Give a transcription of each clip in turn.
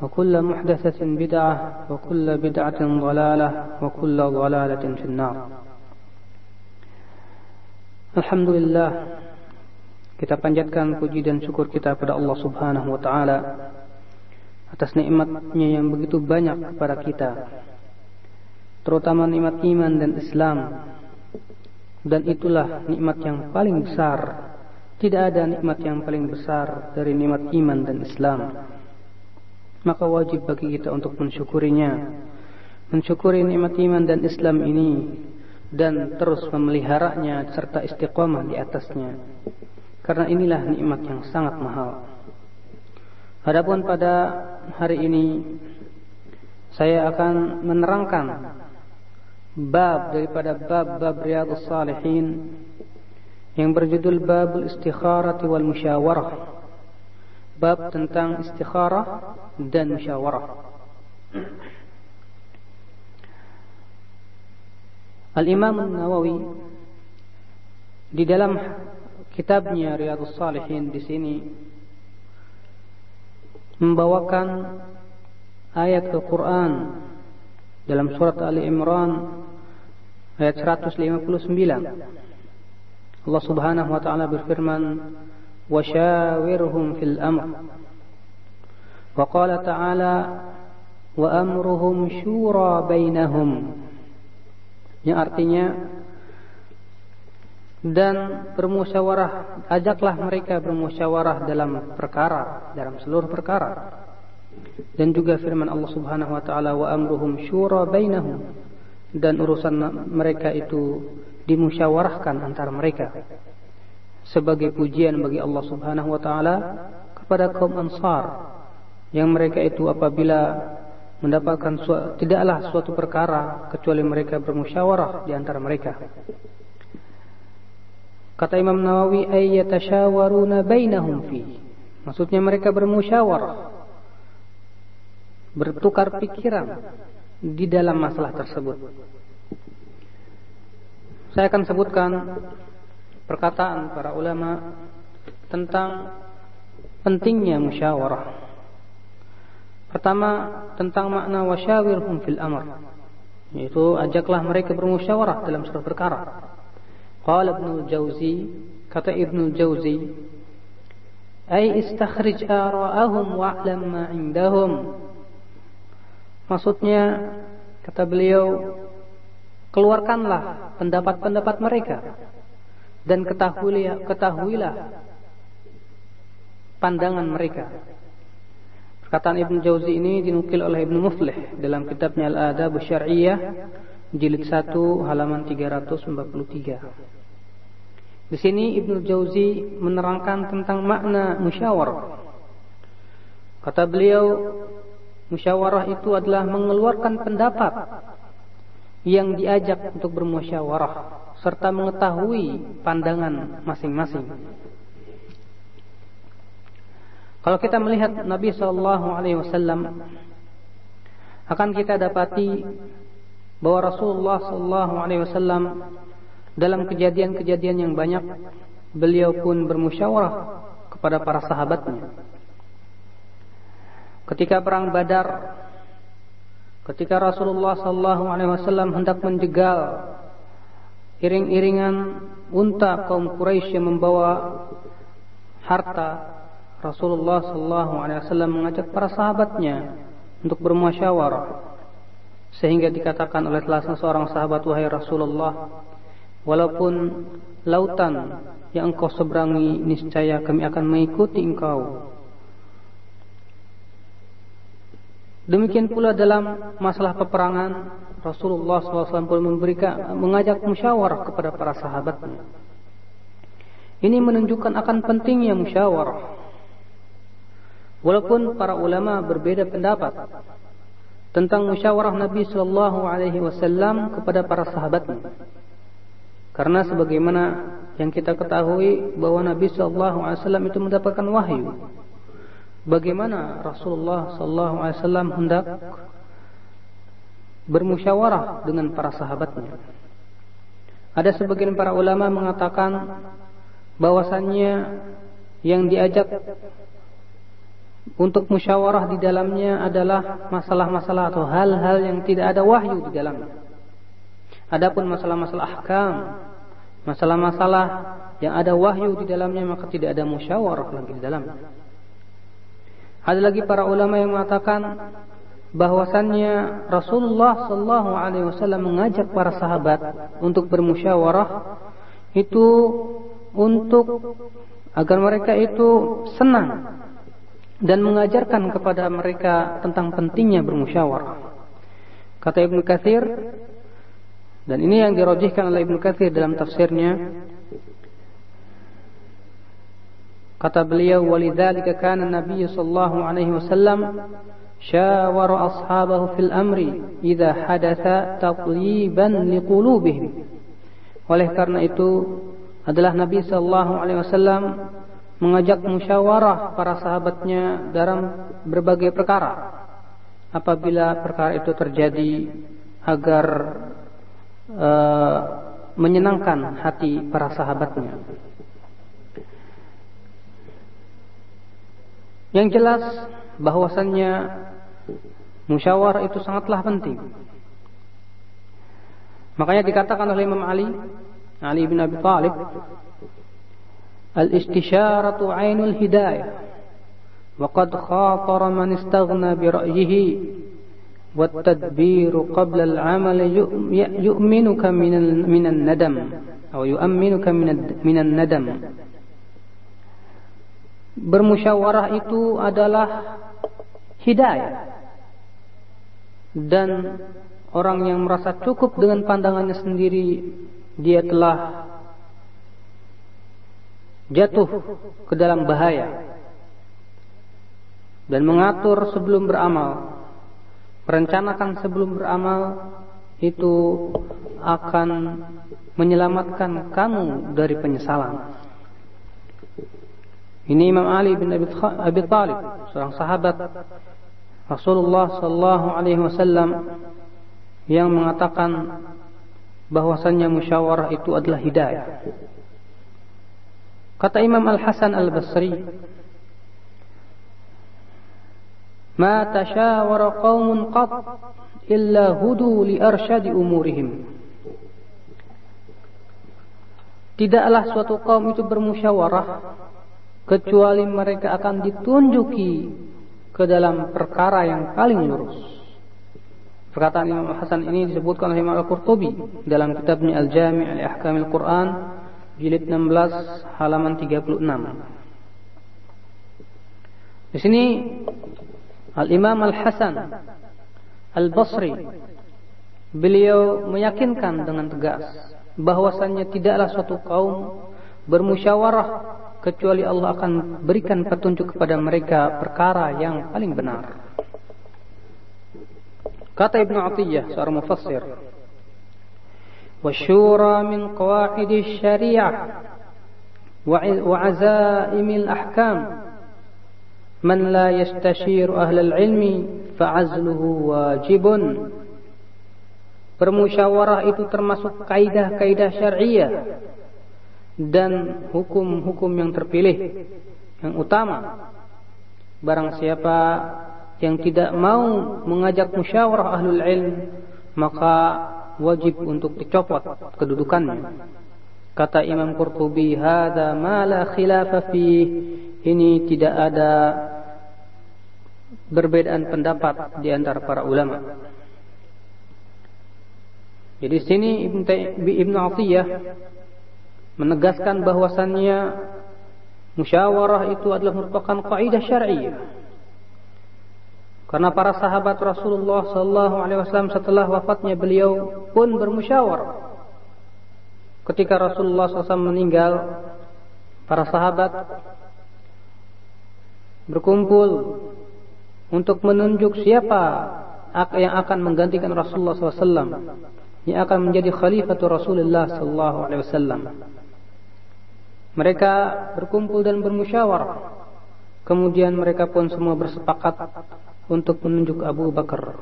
وكل محدثة بدعة وكل بدعة ضلالة وكل ضلالة في النار Alhamdulillah kita panjatkan puji dan syukur kita pada Allah Subhanahu wa taala atas nikmatnya yang begitu banyak kepada kita terutama nikmat iman dan Islam dan itulah nikmat yang paling besar tidak ada nikmat yang paling besar dari nikmat iman dan Islam maka wajib bagi kita untuk mensyukurinya. Mensyukuri nikmat iman dan Islam ini dan terus memeliharanya serta istiqomah di atasnya. Karena inilah nikmat yang sangat mahal. Adapun pada hari ini saya akan menerangkan bab daripada bab-bab riyadhus salihin yang berjudul babul istikharati wal musyawarah bab tentang istikharah dan musyawarah Al-Imam Nawawi di dalam kitabnya Riyadhus Salihin di sini membawakan ayat Al-Qur'an dalam surat Ali Imran ayat 159. Allah Subhanahu wa taala berfirman, "Washawirhum fil amr." Wa qala ta'ala, "Wa amruhum syura bainahum." yang artinya dan bermusyawarah ajaklah mereka bermusyawarah dalam perkara dalam seluruh perkara dan juga firman Allah Subhanahu wa taala wa amruhum syura bainahum dan urusan mereka itu dimusyawarahkan antara mereka sebagai pujian bagi Allah Subhanahu wa taala kepada kaum Ansar yang mereka itu apabila mendapatkan suatu, tidaklah suatu perkara kecuali mereka bermusyawarah di antara mereka. Kata Imam Nawawi ayyatashawaruna bainahum fi. Maksudnya mereka bermusyawarah. Bertukar pikiran di dalam masalah tersebut. Saya akan sebutkan perkataan para ulama tentang pentingnya musyawarah. Pertama tentang makna wasyawirhum fil amr. Yaitu ajaklah mereka bermusyawarah dalam suatu perkara. Qala Ibnu Jauzi, kata Ibnu Jauzi, "Ai istakhrij ara'ahum wa'lam ma 'indahum." Maksudnya kata beliau, keluarkanlah pendapat-pendapat mereka dan ketahuilah, ketahuilah pandangan mereka Perkataan Ibn Jauzi ini dinukil oleh Ibn Muflih dalam kitabnya Al-Adab Syar'iyah jilid 1 halaman 343. Di sini Ibn Jauzi menerangkan tentang makna musyawarah. Kata beliau, musyawarah itu adalah mengeluarkan pendapat yang diajak untuk bermusyawarah serta mengetahui pandangan masing-masing. Kalau kita melihat Nabi Shallallahu Alaihi Wasallam, akan kita dapati bahwa Rasulullah sallallahu alaihi wasallam dalam kejadian-kejadian yang banyak beliau pun bermusyawarah kepada para sahabatnya. Ketika perang Badar, ketika Rasulullah sallallahu alaihi wasallam hendak menjegal iring-iringan unta kaum Quraisy yang membawa harta, Rasulullah sallallahu alaihi wasallam mengajak para sahabatnya untuk bermusyawarah. Sehingga dikatakan oleh salah seorang sahabat wahai Rasulullah walaupun lautan yang engkau seberangi niscaya kami akan mengikuti engkau demikian pula dalam masalah peperangan Rasulullah SAW pun memberikan mengajak musyawarah kepada para sahabatnya ini menunjukkan akan pentingnya musyawarah walaupun para ulama berbeda pendapat tentang musyawarah Nabi Shallallahu Alaihi Wasallam kepada para sahabatnya. Karena sebagaimana yang kita ketahui bahwa Nabi Shallallahu Alaihi Wasallam itu mendapatkan wahyu. Bagaimana Rasulullah Shallallahu Alaihi Wasallam hendak bermusyawarah dengan para sahabatnya. Ada sebagian para ulama mengatakan bahwasannya yang diajak untuk musyawarah di dalamnya adalah masalah-masalah atau hal-hal yang tidak ada wahyu di dalamnya. Adapun masalah-masalah ahkam, masalah-masalah yang ada wahyu di dalamnya maka tidak ada musyawarah lagi di dalamnya. Ada lagi para ulama yang mengatakan bahwasannya Rasulullah Shallallahu Alaihi Wasallam mengajak para sahabat untuk bermusyawarah itu untuk agar mereka itu senang dan mengajarkan kepada mereka tentang pentingnya bermusyawarah. Kata Ibnu Katsir dan ini yang dirojihkan oleh Ibnu Katsir dalam tafsirnya kata beliau walidzalika kana Nabi sallallahu alaihi wasallam syawara ashabahu fil amri idza hadatha taqliban liqulubihim oleh karena itu adalah Nabi sallallahu alaihi wasallam mengajak musyawarah para sahabatnya dalam berbagai perkara. Apabila perkara itu terjadi agar uh, menyenangkan hati para sahabatnya. Yang jelas bahwasannya musyawarah itu sangatlah penting. Makanya dikatakan oleh Imam Ali, Ali bin Abi Thalib الاستشارة عين الهداية وقد خاطر من استغنى برأيه والتدبير قبل العمل يؤمنك من الندم أو يؤمنك من من الندم bermusyawarah itu adalah hidayah. Dan orang yang merasa cukup dengan pandangannya sendiri dia telah jatuh ke dalam bahaya dan mengatur sebelum beramal. Merencanakan sebelum beramal itu akan menyelamatkan kamu dari penyesalan ini Imam Ali bin Abi Talib seorang sahabat Rasulullah sallallahu alaihi wasallam yang mengatakan bahwasannya musyawarah itu adalah hidayah Kata Imam Al-Hasan Al-Basri, "Ma tashawara qaumun qat illa hudu li arsyadi umurihim." Tidaklah suatu kaum itu bermusyawarah kecuali mereka akan ditunjuki ke dalam perkara yang paling lurus. Perkataan Imam Hasan ini disebutkan oleh Imam Al-Qurtubi dalam kitabnya Al-Jami' al-Ahkamil Quran jilid 16 halaman 36. Di sini Al-Imam Al-Hasan Al-Basri beliau meyakinkan dengan tegas bahwasannya tidaklah suatu kaum bermusyawarah kecuali Allah akan berikan petunjuk kepada mereka perkara yang paling benar. Kata Ibnu Atiyah seorang mufassir, "Wasyura min qawaid syariah wa azaim al-ahkam." Man la yastashiru ahla al-ilmi fa'azluhu. Bermusyawarah itu termasuk kaidah-kaidah syariah dan hukum-hukum yang terpilih yang utama. Barang siapa yang tidak mau mengajak musyawarah ahlul ilm maka wajib untuk dicopot kedudukannya. Kata Imam Qurtubi, "Hada ma la khilafa fi." Ini tidak ada perbedaan pendapat di antara para ulama. Jadi sini Ibn Atiyah menegaskan bahwasannya musyawarah itu adalah merupakan kaidah syariah. Karena para sahabat Rasulullah Sallallahu Alaihi Wasallam setelah wafatnya beliau pun bermusyawarah. Ketika Rasulullah SAW meninggal, para sahabat berkumpul untuk menunjuk siapa yang akan menggantikan Rasulullah SAW yang akan menjadi khalifatul Rasulullah Sallallahu Alaihi Wasallam. Mereka berkumpul dan bermusyawarah. Kemudian mereka pun semua bersepakat untuk menunjuk Abu Bakar.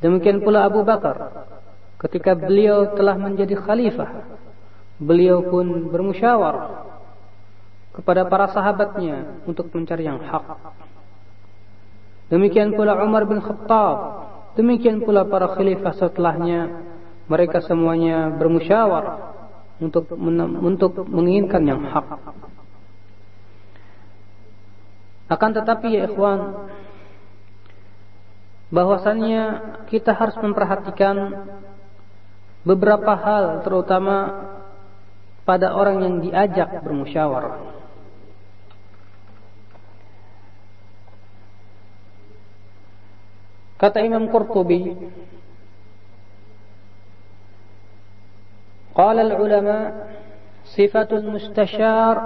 Demikian pula Abu Bakar ketika beliau telah menjadi khalifah, beliau pun bermusyawarah kepada para sahabatnya untuk mencari yang hak. Demikian pula Umar bin Khattab, demikian pula para khalifah setelahnya, mereka semuanya bermusyawarah untuk untuk menginginkan yang hak. Akan tetapi ya ikhwan, bahwasannya kita harus memperhatikan beberapa hal terutama pada orang yang diajak bermusyawarah. Kata Imam Qurtubi, قال العلماء صفة المستشار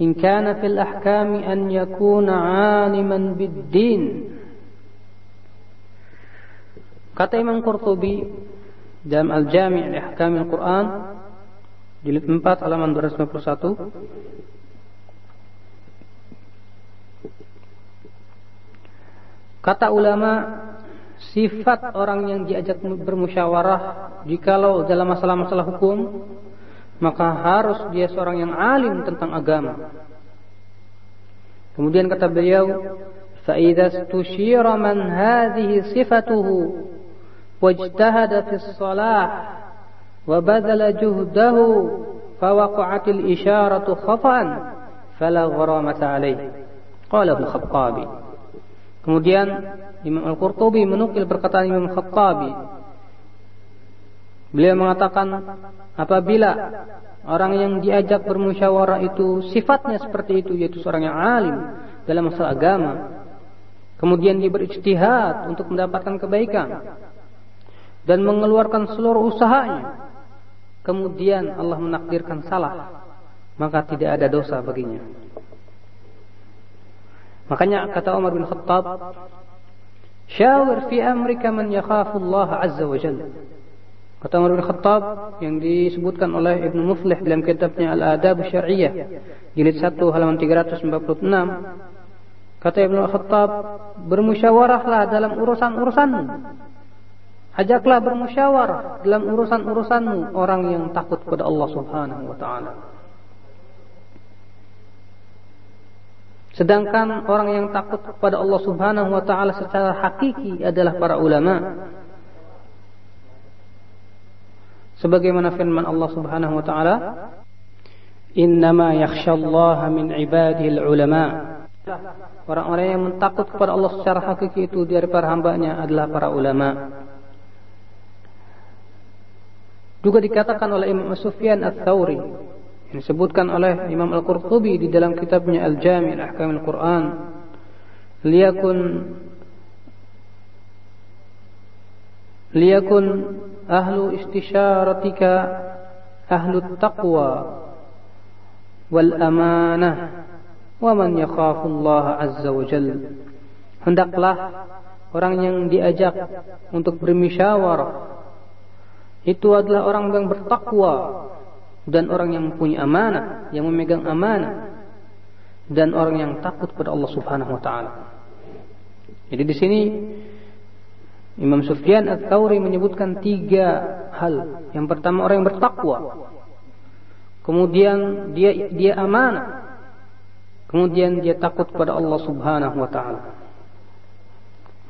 إن كان في الأحكام أن يكون عالما بالدين. قال إمام قرطبي جام الجامع لأحكام القرآن جلد 4 على من درس Kata ulama' sifat orang yang diajak bermusyawarah jikalau dalam masalah-masalah hukum maka harus dia seorang yang alim tentang agama. Kemudian kata beliau, فَإِذَا اسْتُشِيرَ مَنْ هَذِهِ صِفَتُهُ واجتهد في الصلاح وبذل جهده فوقعت الإشارة خطأ فلا غرامة عليه قاله الخطابي Kemudian Imam Al-Qurtubi menukil perkataan Imam Khattabi. Beliau mengatakan apabila orang yang diajak bermusyawarah itu sifatnya seperti itu yaitu seorang yang alim dalam masalah agama. Kemudian dia berijtihad untuk mendapatkan kebaikan dan mengeluarkan seluruh usahanya. Kemudian Allah menakdirkan salah, maka tidak ada dosa baginya. Makanya kata Umar bin Khattab, "Syawir fi amrika man yakhafu Allah azza wa jalla." Kata Umar bin Khattab yang disebutkan oleh Ibnu Muflih dalam kitabnya Al-Adab Syariah, jilid 1 halaman 346, kata Ibnu Khattab, "Bermusyawarahlah dalam urusan-urusanmu." Ajaklah bermusyawarah dalam urusan-urusanmu orang yang takut kepada Allah Subhanahu wa taala. Sedangkan orang yang takut kepada Allah Subhanahu wa taala secara hakiki adalah para ulama. Sebagaimana firman Allah Subhanahu wa taala, "Innama yakhsyallaha min ibadihi ulama." Orang-orang yang takut kepada Allah secara hakiki itu dari para hambanya adalah para ulama. Juga dikatakan oleh Imam Sufyan Ats-Tsauri disebutkan oleh Imam Al-Qurtubi di dalam kitabnya Al-Jami' Al-Ahkam Al-Qur'an. Liyakun liyakun ahlu istisyaratika ahlu taqwa wal amanah wa man yakhafu Allah azza wa jalla. Hendaklah orang yang diajak untuk bermusyawarah itu adalah orang yang bertakwa dan orang yang mempunyai amanah, yang memegang amanah dan orang yang takut kepada Allah Subhanahu wa taala. Jadi di sini Imam Sufyan Ats-Tsauri menyebutkan tiga hal. Yang pertama orang yang bertakwa. Kemudian dia dia amanah. Kemudian dia takut kepada Allah Subhanahu wa taala.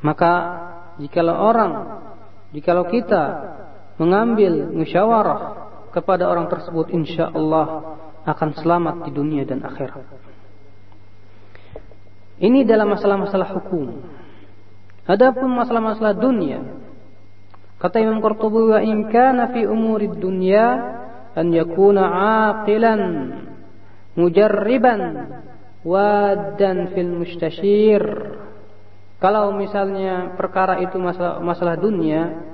Maka jikalau orang jikalau kita mengambil musyawarah kepada orang tersebut insya Allah akan selamat di dunia dan akhirat. Ini dalam masalah-masalah hukum. Adapun masalah-masalah dunia, kata Imam Qurtubi wa in kana fi umuri dunya an yakuna aqilan mujarriban wadan fil mustashir. Kalau misalnya perkara itu masalah, masalah dunia,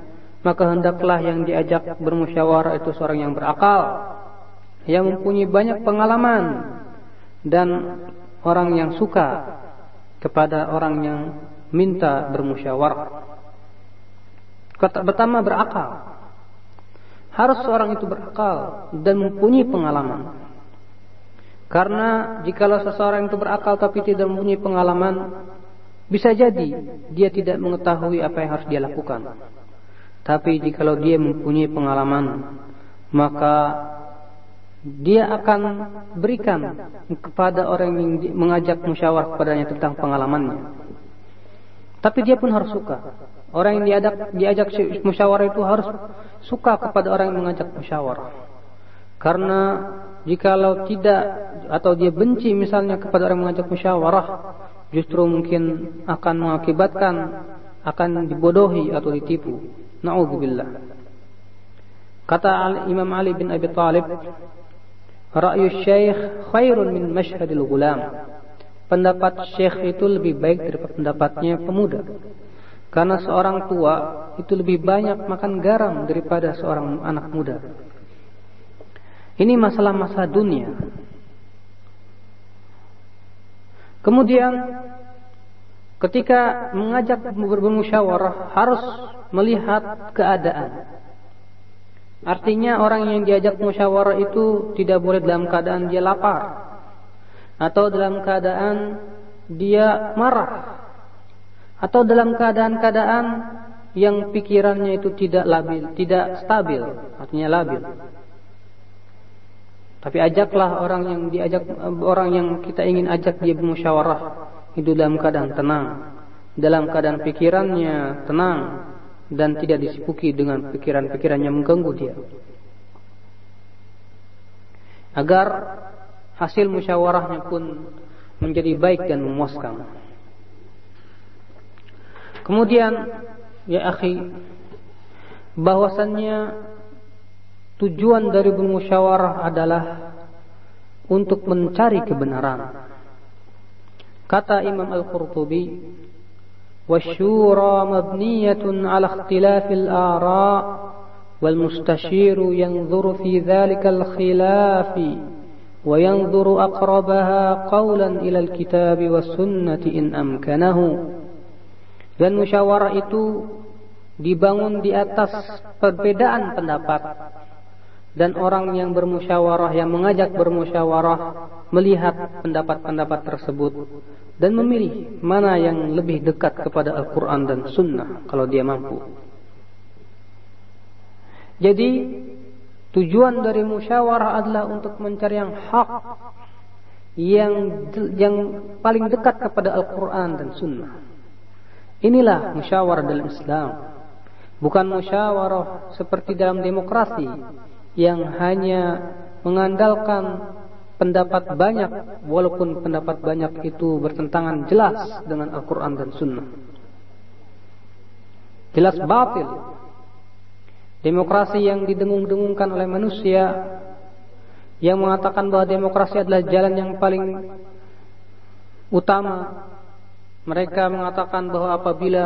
maka hendaklah yang diajak bermusyawarah itu seorang yang berakal, yang mempunyai banyak pengalaman dan orang yang suka kepada orang yang minta bermusyawarah. Kata pertama berakal. Harus seorang itu berakal dan mempunyai pengalaman. Karena jikalau seseorang itu berakal tapi tidak mempunyai pengalaman, bisa jadi dia tidak mengetahui apa yang harus dia lakukan. Tapi jikalau dia mempunyai pengalaman, maka dia akan berikan kepada orang yang mengajak musyawarah kepadanya tentang pengalamannya. Tapi dia pun harus suka. Orang yang diajak, diajak musyawarah itu harus suka kepada orang yang mengajak musyawarah. Karena jikalau tidak atau dia benci misalnya kepada orang yang mengajak musyawarah, justru mungkin akan mengakibatkan akan dibodohi atau ditipu. Nauzubillah. Kata Imam Ali bin Abi Thalib, "Ra'yu syekh khairun min mashhadil gulam." pendapat syekh itu lebih baik daripada pendapatnya pemuda. Karena seorang tua itu lebih banyak makan garam daripada seorang anak muda. Ini masalah-masalah dunia. Kemudian ketika mengajak bermusyawarah harus melihat keadaan. Artinya orang yang diajak musyawarah itu tidak boleh dalam keadaan dia lapar. Atau dalam keadaan dia marah. Atau dalam keadaan-keadaan yang pikirannya itu tidak labil, tidak stabil, artinya labil. Tapi ajaklah orang yang diajak orang yang kita ingin ajak dia bermusyawarah. Itu dalam keadaan tenang, dalam keadaan pikirannya tenang dan tidak disipuki dengan pikiran-pikiran yang mengganggu dia. Agar hasil musyawarahnya pun menjadi baik dan memuaskan. Kemudian ya akhi bahwasannya tujuan dari bermusyawarah adalah untuk mencari kebenaran. Kata Imam Al-Qurtubi, "Wasyura mabniyatun 'ala ikhtilafil ara' wal mustashiru yanzuru fi dhalikal khilafi." وينظر أقربها قولا إلى الكتاب والسنة إن أمكنه dan musyawarah itu dibangun di atas perbedaan pendapat dan orang yang bermusyawarah yang mengajak bermusyawarah melihat pendapat-pendapat tersebut dan memilih mana yang lebih dekat kepada Al-Quran dan Sunnah kalau dia mampu. Jadi Tujuan dari musyawarah adalah untuk mencari yang hak yang yang paling dekat kepada Al-Quran dan Sunnah. Inilah musyawarah dalam Islam. Bukan musyawarah seperti dalam demokrasi yang hanya mengandalkan pendapat banyak walaupun pendapat banyak itu bertentangan jelas dengan Al-Quran dan Sunnah. Jelas batil Demokrasi yang didengung-dengungkan oleh manusia yang mengatakan bahwa demokrasi adalah jalan yang paling utama. Mereka mengatakan bahwa apabila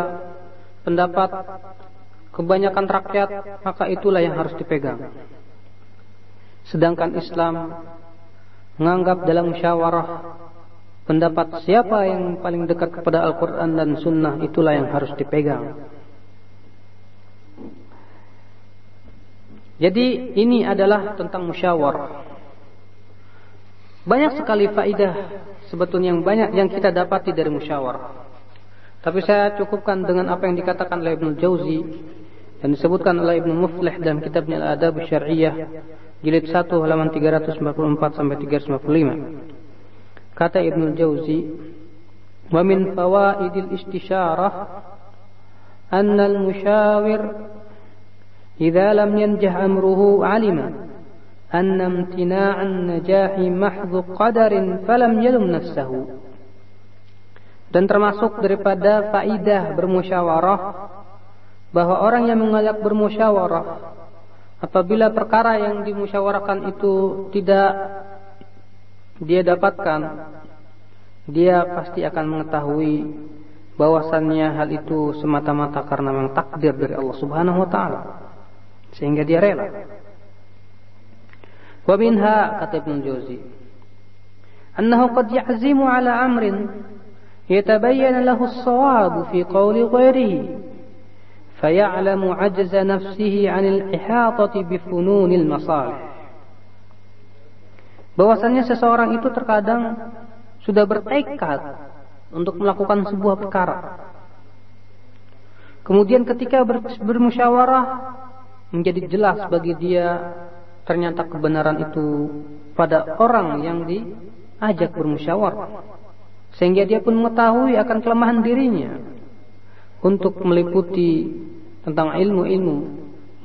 pendapat kebanyakan rakyat maka itulah yang harus dipegang. Sedangkan Islam menganggap dalam musyawarah pendapat siapa yang paling dekat kepada Al-Quran dan Sunnah itulah yang harus dipegang. Jadi ini adalah tentang musyawarah. Banyak sekali faidah sebetulnya yang banyak yang kita dapati dari musyawarah. Tapi saya cukupkan dengan apa yang dikatakan oleh Ibnu Jauzi dan disebutkan oleh Ibnu Muflih dalam kitabnya Al-Adab Syar'iyyah jilid 1 halaman 394 sampai 395. Kata Ibnu Jauzi, "Wa min fawaidil istisyarah anna al-musyawir idza lam yanjah amruhu 'alima أن امتناع النجاح محض قدر فلم يلم نفسه dan termasuk daripada faidah bermusyawarah bahwa orang yang mengajak bermusyawarah Apabila perkara yang dimusyawarahkan itu tidak dia dapatkan, dia pasti akan mengetahui bahwasannya hal itu semata-mata karena memang takdir dari Allah Subhanahu wa taala. Sehingga dia rela. Wa minha kata Ibnu Jauzi, "Annahu qad yazimu ala amrin yatabayyana lahu as-shawab fi qawli ghairihi." فيعلم عجز نفسه عن الإحاطة بفنون المصالح bahwasannya seseorang itu terkadang sudah bertekad untuk melakukan sebuah perkara. Kemudian ketika bermusyawarah menjadi jelas bagi dia ternyata kebenaran itu pada orang yang diajak bermusyawarah. Sehingga dia pun mengetahui akan kelemahan dirinya untuk meliputi tentang ilmu-ilmu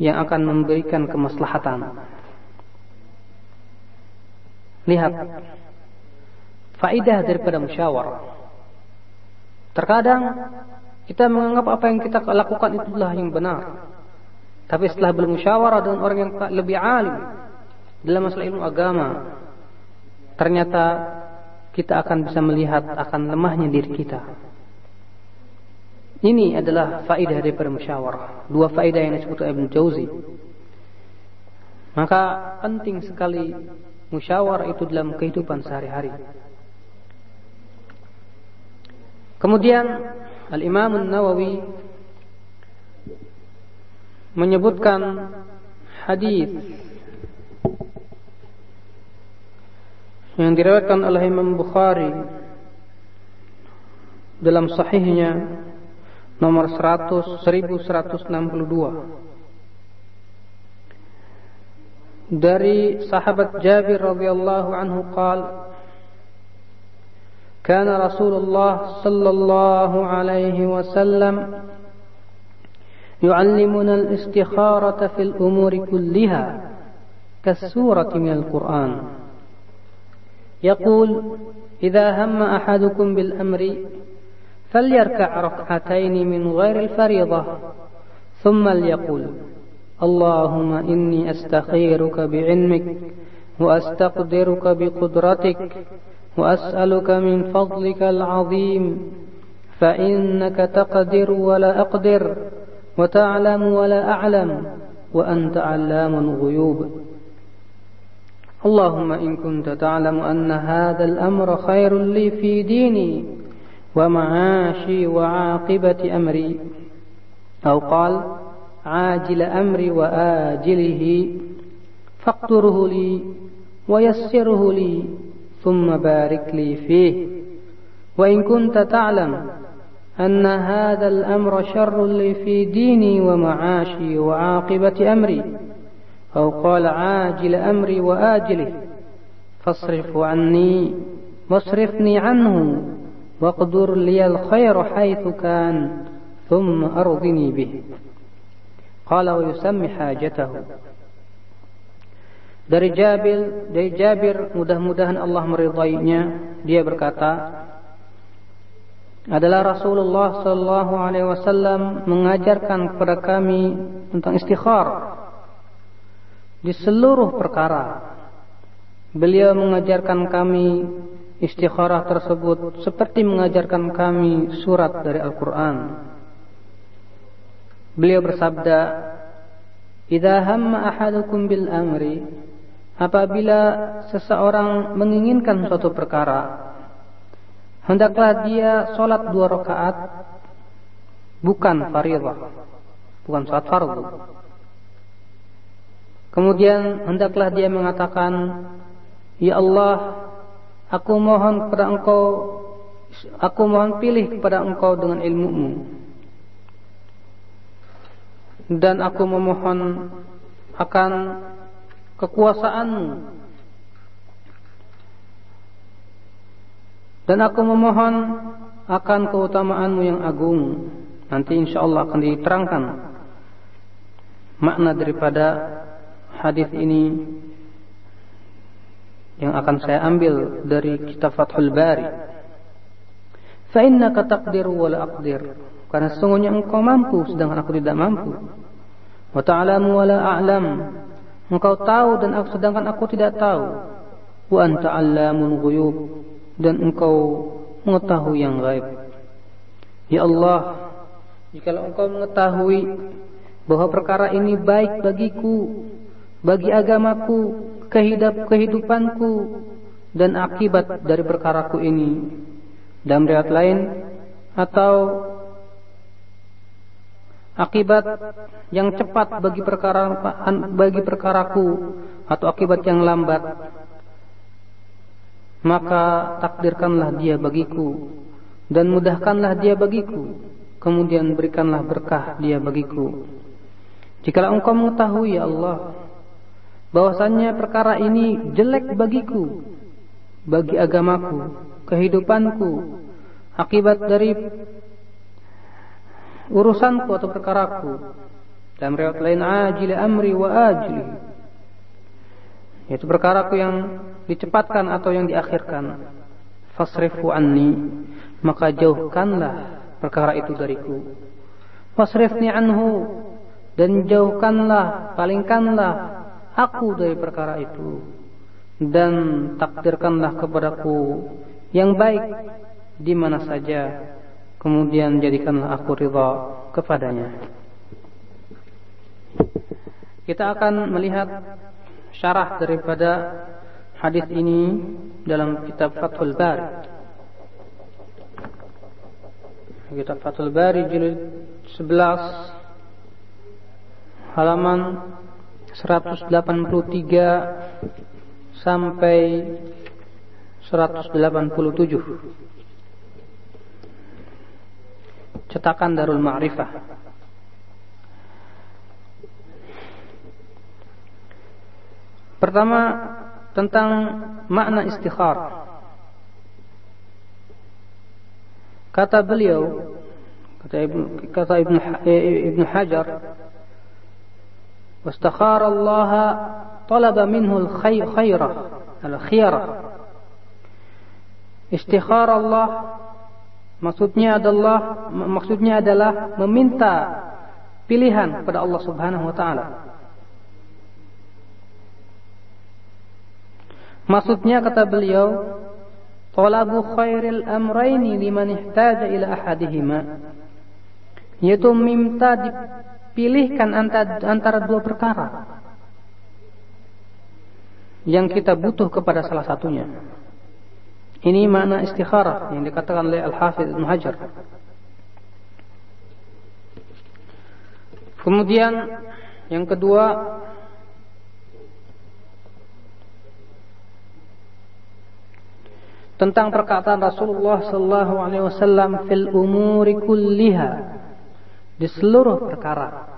yang akan memberikan kemaslahatan. Lihat faidah daripada musyawarah. Terkadang kita menganggap apa yang kita lakukan itulah yang benar. Tapi setelah bermusyawarah dengan orang yang lebih alim dalam masalah ilmu agama, ternyata kita akan bisa melihat akan lemahnya diri kita. Ini adalah faidah dari musyawarah. Dua faidah yang disebut Ibn Jauzi. Maka penting sekali musyawarah itu dalam kehidupan sehari-hari. Kemudian Al-Imam An-Nawawi menyebutkan hadis yang diriwayatkan oleh Imam Bukhari dalam sahihnya nomor 100 1162 dari sahabat Jabir radhiyallahu anhu qala كان رسول الله صلى الله عليه وسلم يعلمنا الاستخارة في الأمور كلها كالسورة من القرآن يقول إذا هم أحدكم بالأمر فليركع ركعتين من غير الفريضة. ثم ليقول اللهم إني أستخيرك بعلمك وأستقدرك بقدرتك وأسألك من فضلك العظيم فإنك تقدر ولا أقدر وتعلم ولا أعلم وأنت علام الغيوب. اللهم إن كنت تعلم أن هذا الأمر خير لي في ديني ومعاشي وعاقبة أمري. أو قال عاجل أمري وآجله فاقدره لي ويسره لي ثم بارك لي فيه. وإن كنت تعلم أن هذا الأمر شر لي في ديني ومعاشي وعاقبة أمري أو قال عاجل أمري وآجله فاصرف عني واصرفني عنه. واقدر لي الخير حيث كان ثم أرضني به قال ويسمي حاجته Dari Jabir, dari Jabir mudah-mudahan Allah meridainya, dia berkata, adalah Rasulullah sallallahu alaihi wasallam mengajarkan kepada kami tentang istikhar, di seluruh perkara. Beliau mengajarkan kami istikharah tersebut seperti mengajarkan kami surat dari Al-Quran. Beliau bersabda, "Idza hamma ahadukum bil amri" Apabila seseorang menginginkan suatu perkara, hendaklah dia sholat dua rakaat, bukan faridah, bukan sholat fardu. Kemudian hendaklah dia mengatakan, Ya Allah, aku mohon kepada engkau Aku mohon pilih kepada engkau dengan ilmumu. Dan aku memohon akan kekuasaanmu. Dan aku memohon akan keutamaanmu yang agung. Nanti insya Allah akan diterangkan makna daripada hadis ini yang akan saya ambil dari kitab Fathul Bari. Fa innaka taqdiru wa la. Karena sesungguhnya engkau mampu sedangkan aku tidak mampu. Wa ta'lamu wa la a'lam. Engkau tahu dan aku sedangkan aku tidak tahu. Wa anta 'allamul dan engkau mengetahui yang gaib. Ya Allah, jika engkau mengetahui bahwa perkara ini baik bagiku, bagi agamaku, kehidup kehidupanku dan akibat dari perkaraku ini. Dalam riwayat lain atau akibat yang cepat bagi perkara bagi perkaraku atau akibat yang lambat maka takdirkanlah dia bagiku dan mudahkanlah dia bagiku. Kemudian berikanlah berkah dia bagiku. Jikalau engkau mengetahui ya Allah bahwasannya perkara ini jelek bagiku bagi agamaku kehidupanku, akibat dari urusanku atau perkaraku. Dalam riwayat lain ajil amri wa ajli. Yaitu perkaraku yang dicepatkan atau yang diakhirkan. Fasrifu anni, maka jauhkanlah perkara itu dariku. Fasrifni anhu dan jauhkanlah, palingkanlah aku dari perkara itu. Dan takdirkanlah kepadaku yang baik di mana saja. Kemudian jadikanlah aku ridha kepadanya. Kita akan melihat syarah daripada hadis ini dalam kitab Fathul Bari. Kitab Fathul Bari jilid 11 halaman 183 sampai 187 cetakan Darul Ma'rifah Pertama tentang makna istikhar. Kata beliau, kata Ibn, kata Ibn Hajar, واستخار الله طلب منه الخير الخير Istikhar Allah maksudnya adalah maksudnya adalah meminta pilihan kepada Allah Subhanahu wa taala. Maksudnya kata beliau, talabu khairil amraini liman ihtaja ila ahadihima. Yaitu minta dipilihkan antara, antara dua perkara yang kita butuh kepada salah satunya. Ini makna istikharah yang dikatakan oleh Al-Hafidh Ibn Hajar. Kemudian yang kedua tentang perkataan Rasulullah sallallahu alaihi wasallam fil umuri kulliha di seluruh perkara.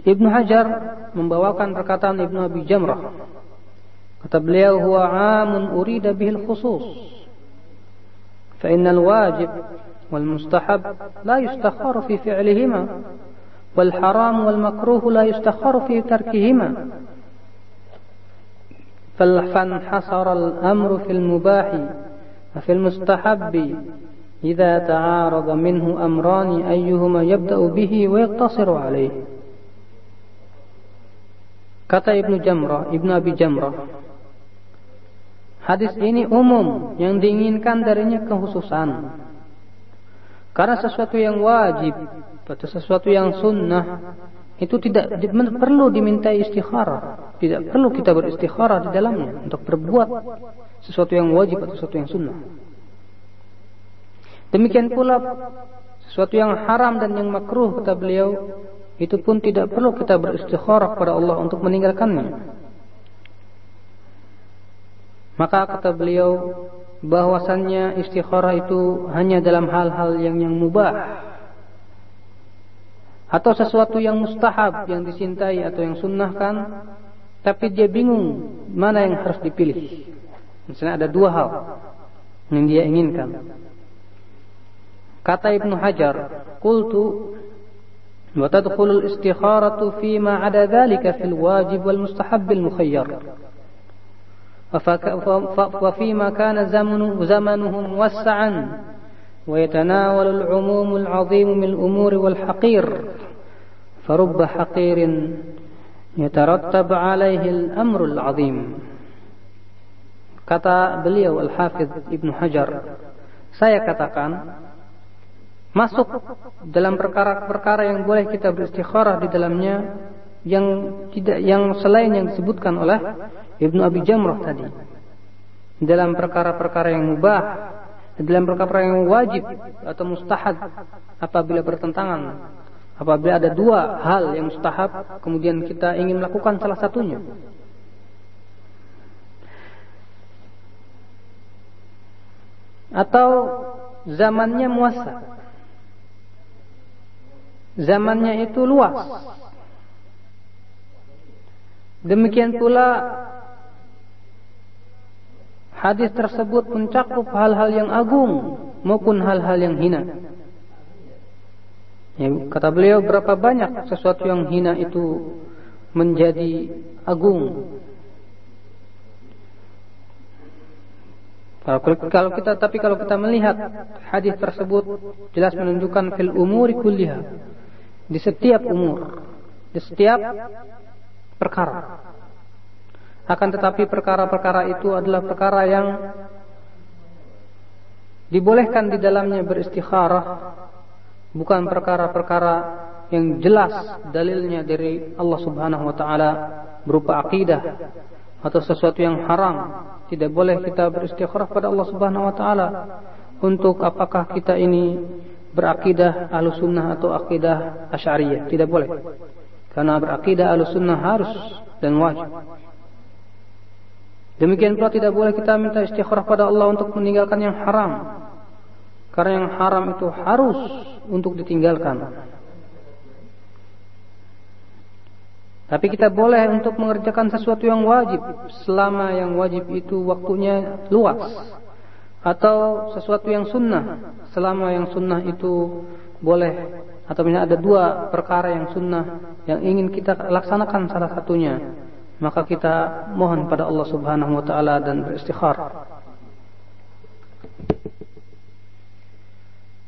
Ibnu Hajar membawakan perkataan Ibnu Abi Jamrah Kata beliau huwa amun urida bihil khusus. Fa innal wajib wal mustahab la yustakhar fi fi'lihima wal haram wal makruh la yustakhar fi tarkihima. فانحصر الأمر في المباح وفي المستحب إذا تعارض منه أمران أيهما يبدأ به ويقتصر عليه Kata Ibnu Jamrah, Ibnu Abi Jamrah, Hadis ini umum yang diinginkan darinya kekhususan. Karena sesuatu yang wajib atau sesuatu yang sunnah itu tidak perlu dimintai istikharah. Tidak perlu kita beristikharah di dalamnya untuk berbuat sesuatu yang wajib atau sesuatu yang sunnah. Demikian pula sesuatu yang haram dan yang makruh kata beliau itu pun tidak perlu kita beristikharah kepada Allah untuk meninggalkannya. Maka kata beliau, bahwasannya istikharah itu hanya dalam hal-hal yang yang mubah. Atau sesuatu yang mustahab yang dicintai atau yang sunnahkan tapi dia bingung mana yang harus dipilih. Misalnya ada dua hal yang dia inginkan kata Ibnu Hajar qultu ma 'ada dhalika fil wajib wal mustahab al mukhayyar وفيما كان زمنه زمنه موسعا ويتناول العموم العظيم من الأمور والحقير فرب حقير يترتب عليه الأمر العظيم kata beliau Al-Hafidh Ibnu Hajar saya katakan masuk dalam perkara-perkara yang boleh kita beristikharah di dalamnya yang tidak yang selain yang disebutkan oleh Ibnu Abi Jamrah tadi. Dalam perkara-perkara yang mubah dalam perkara yang wajib atau mustahad apabila bertentangan apabila ada dua hal yang mustahab kemudian kita ingin melakukan salah satunya. Atau zamannya muasa zamannya itu luas. Demikian pula hadis tersebut mencakup hal-hal yang agung maupun hal-hal yang hina. Ya, kata beliau berapa banyak sesuatu yang hina itu menjadi agung. Kalau kita tapi kalau kita melihat hadis tersebut jelas menunjukkan fil umuri kulliha di setiap umur, di setiap perkara. Akan tetapi perkara-perkara itu adalah perkara yang dibolehkan di dalamnya beristikharah bukan perkara-perkara yang jelas dalilnya dari Allah Subhanahu wa taala berupa akidah atau sesuatu yang haram. Tidak boleh kita beristikharah pada Allah Subhanahu wa taala untuk apakah kita ini berakidah Ahlussunnah atau akidah Asy'ariyah. Tidak boleh. Karena berakidah Ahlussunnah harus dan wajib. Demikian pula tidak boleh kita minta istikharah pada Allah untuk meninggalkan yang haram. Karena yang haram itu harus untuk ditinggalkan. Tapi kita boleh untuk mengerjakan sesuatu yang wajib selama yang wajib itu waktunya luas atau sesuatu yang sunnah selama yang sunnah itu boleh atau misalnya ada dua perkara yang sunnah yang ingin kita laksanakan salah satunya maka kita mohon pada Allah Subhanahu wa taala dan beristighfar.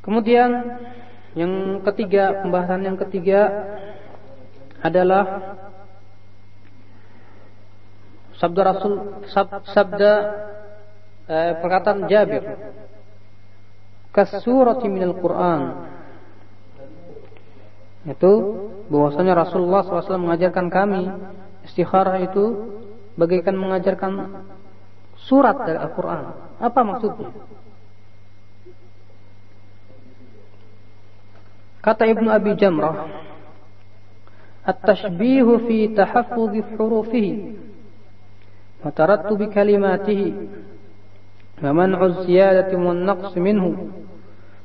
Kemudian yang ketiga, pembahasan yang ketiga adalah sabda Rasul sab, sabda eh, perkataan Jabir kasurati minal Quran itu bahwasanya Rasulullah SAW mengajarkan kami istikharah itu bagaikan mengajarkan surat dari Al-Quran. Apa maksudnya? Kata Ibnu Abi Jamrah, "At-tashbih fi tahaffuz hurufihi wa tarattub ziyadati wan naqs minhu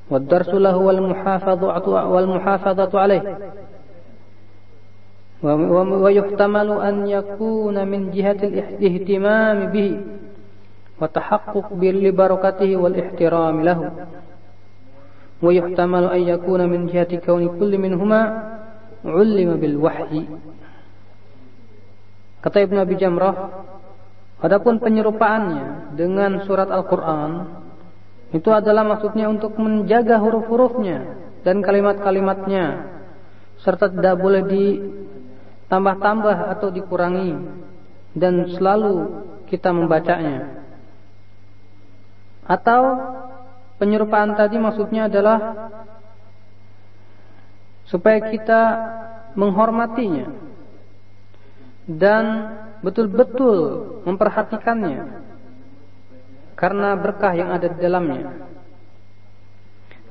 والدرس له والمحافظة والمحافظة عليه. ويحتمل أن يكون من جهة الاهتمام به وتحقق لبركته والاحترام له. ويحتمل أن يكون من جهة كون كل منهما علم بالوحي. Abi Jamrah, adapun penyerupaannya dengan surat Al-Quran, itu adalah maksudnya untuk menjaga huruf-hurufnya dan kalimat-kalimatnya, serta tidak boleh ditambah-tambah atau dikurangi, dan selalu kita membacanya. Atau Penyerupaan tadi maksudnya adalah supaya kita menghormatinya dan betul-betul memperhatikannya karena berkah yang ada di dalamnya.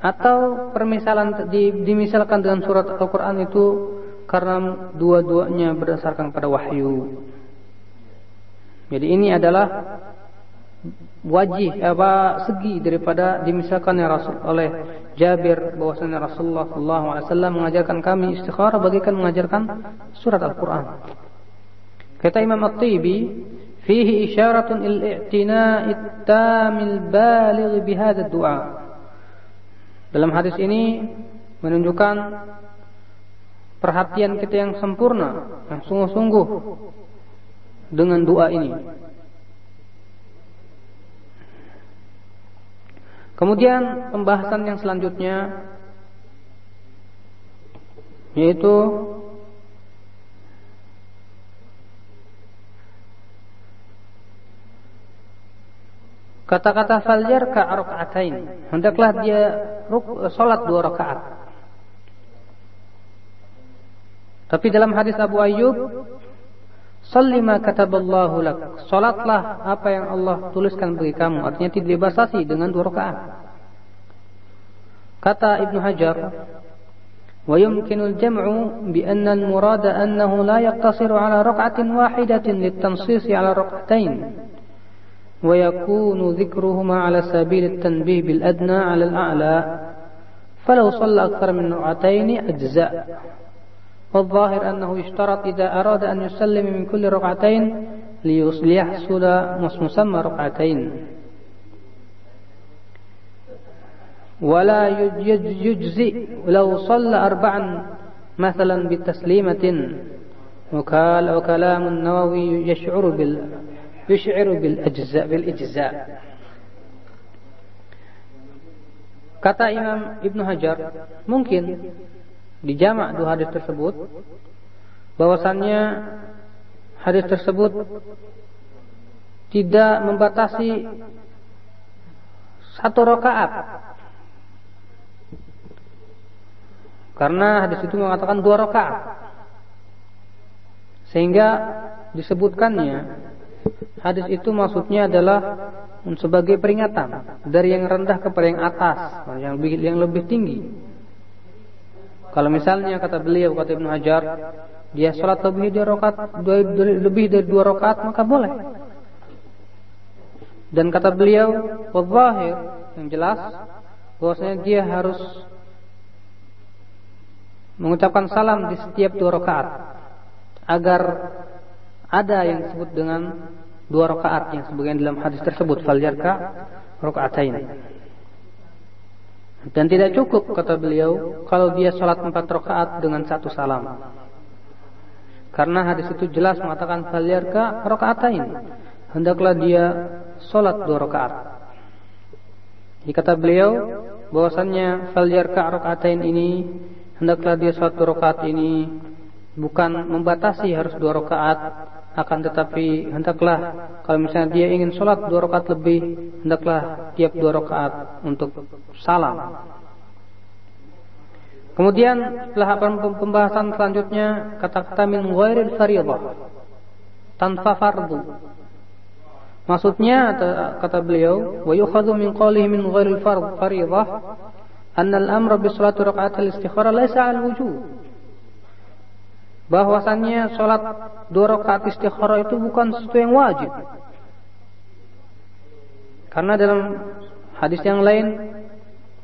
Atau permisalan dimisalkan dengan surat Al-Quran itu karena dua-duanya berdasarkan pada wahyu. Jadi ini adalah wajih apa segi daripada dimisalkannya Rasul oleh Jabir bahwasanya Rasulullah wasallam mengajarkan kami istikharah bagaikan mengajarkan surat Al-Qur'an. Kata Imam At-Tibi, fihi isyaratun il i'tina'i tamil baligh bihadha du'a. Dalam hadis ini menunjukkan perhatian kita yang sempurna, yang sungguh-sungguh dengan doa ini. Kemudian pembahasan yang selanjutnya yaitu kata-kata faljar ka rakaatain hendaklah dia salat dua rakaat tapi dalam hadis Abu Ayyub Salli ma kataballahu lak. Salatlah apa yang Allah tuliskan bagi kamu. Artinya tidak dibatasi dengan dua rakaat. Kata Ibnu Hajar, ويمكن الجمع بأن المراد أنه لا يقتصر على ركعة واحدة للتنصيص على ركعتين ويكون ذكرهما على سبيل التنبيه بالأدنى على الأعلى فلو صلى أكثر من ركعتين أجزاء والظاهر أنه يشترط إذا أراد أن يسلم من كل ركعتين ليحصل مسمى ركعتين. ولا يجزئ لو صلى أربعا مثلا بتسليمة. وكلام النووي يشعر يشعر bil ajza bil kata Imam Ibnu Hajar mungkin dijamak dua hadis tersebut bahwasannya hadis tersebut tidak membatasi satu rakaat. Karena hadis itu mengatakan dua rakaat. Sehingga disebutkannya hadis itu maksudnya adalah sebagai peringatan dari yang rendah kepada yang atas yang lebih yang lebih tinggi kalau misalnya kata beliau kata Ibnu Hajar, dia sholat lebih dari rakaat lebih dari dua rakaat maka boleh. Dan kata beliau, wadzahir yang jelas bahwasanya dia harus mengucapkan salam di setiap dua rakaat agar ada yang disebut dengan dua rakaat yang sebagian dalam hadis tersebut faljarka rakaatain. Dan tidak cukup kata beliau kalau dia sholat empat rakaat dengan satu salam. Karena hadis itu jelas mengatakan falyarka rakaatain. Hendaklah dia sholat dua rakaat. Jadi kata beliau bahwasannya falyarka rakaatain ini hendaklah dia sholat dua rakaat ini bukan membatasi harus dua rakaat akan tetapi hendaklah kalau misalnya dia ingin sholat dua rakaat lebih hendaklah tiap dua rakaat untuk salam. Kemudian setelah pembahasan selanjutnya kata-kata min ghairil fardhah tanpa fardu. Maksudnya kata beliau wa yukhadhu min qawlihi min ghairil fardhah anna al-amra bi salati rakaat al-istikharah laysa al-wujub bahwasannya sholat dua rakaat istikharah itu bukan sesuatu yang wajib. Karena dalam hadis yang lain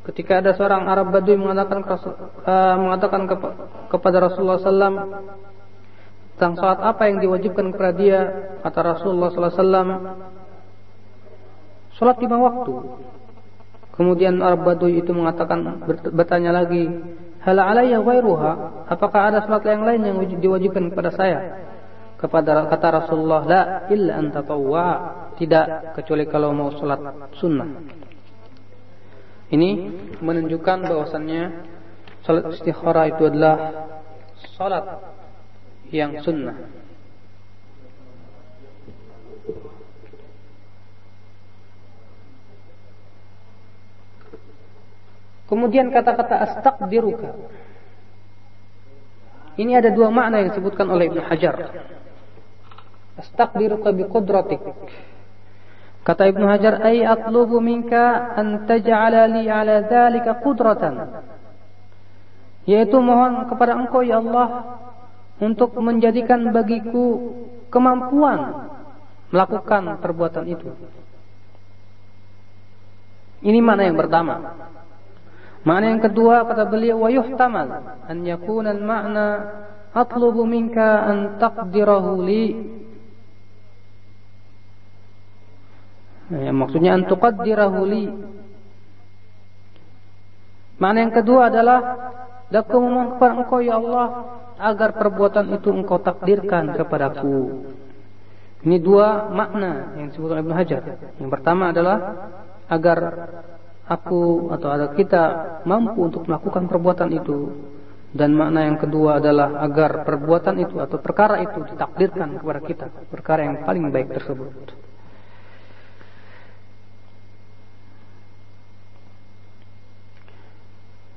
ketika ada seorang Arab Badui mengatakan uh, mengatakan kepa kepada Rasulullah SAW tentang sholat apa yang diwajibkan kepada dia kata Rasulullah SAW sholat lima waktu kemudian Arab Badui itu mengatakan bertanya lagi hal alayya ghairuha? Apakah ada salat yang lain yang diwajibkan kepada saya? Kepada kata Rasulullah la illa an tidak kecuali kalau mau salat sunnah. Ini menunjukkan bahwasannya salat istikharah itu adalah salat yang sunnah Kemudian kata-kata astaqdiruka. Ini ada dua makna yang disebutkan oleh Ibnu Hajar. Astaqdiruka biqudratik. Kata Ibnu Hajar, "Ai atlubu minka an taj'ala li 'ala dzalika qudratan." Yaitu mohon kepada Engkau ya Allah untuk menjadikan bagiku kemampuan melakukan perbuatan itu. Ini mana yang pertama. Makna yang kedua kata beliau wa yuhtamal an yakuna al-ma'na atlubu minka an taqdirahu li Ya, maksudnya an tuqaddirahu li. Makna yang kedua adalah Daku memohon engkau ya Allah agar perbuatan itu engkau takdirkan kepadaku. Ini dua makna yang disebut oleh Ibnu Hajar. Yang pertama adalah agar aku atau ada kita mampu untuk melakukan perbuatan itu. Dan makna yang kedua adalah agar perbuatan itu atau perkara itu ditakdirkan kepada kita. Perkara yang paling baik tersebut.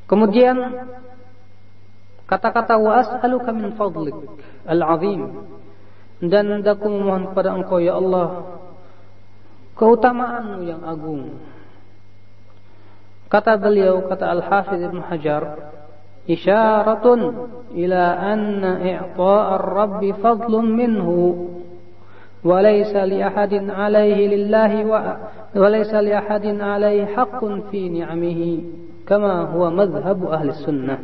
Kemudian kata-kata wa as'aluka min fadlik al-azim. Dan aku memohon kepada engkau ya Allah keutamaanmu yang agung Kata beliau, kata Al-Hafiz Ibn Hajar, isyaratun ila anna i'ta' ar-rabb fadlun minhu wa laysa li ahadin alayhi lillahi wa wa laysa li ahadin alayhi haqqun fi ni'amihi kama huwa madhhabu ahli sunnah.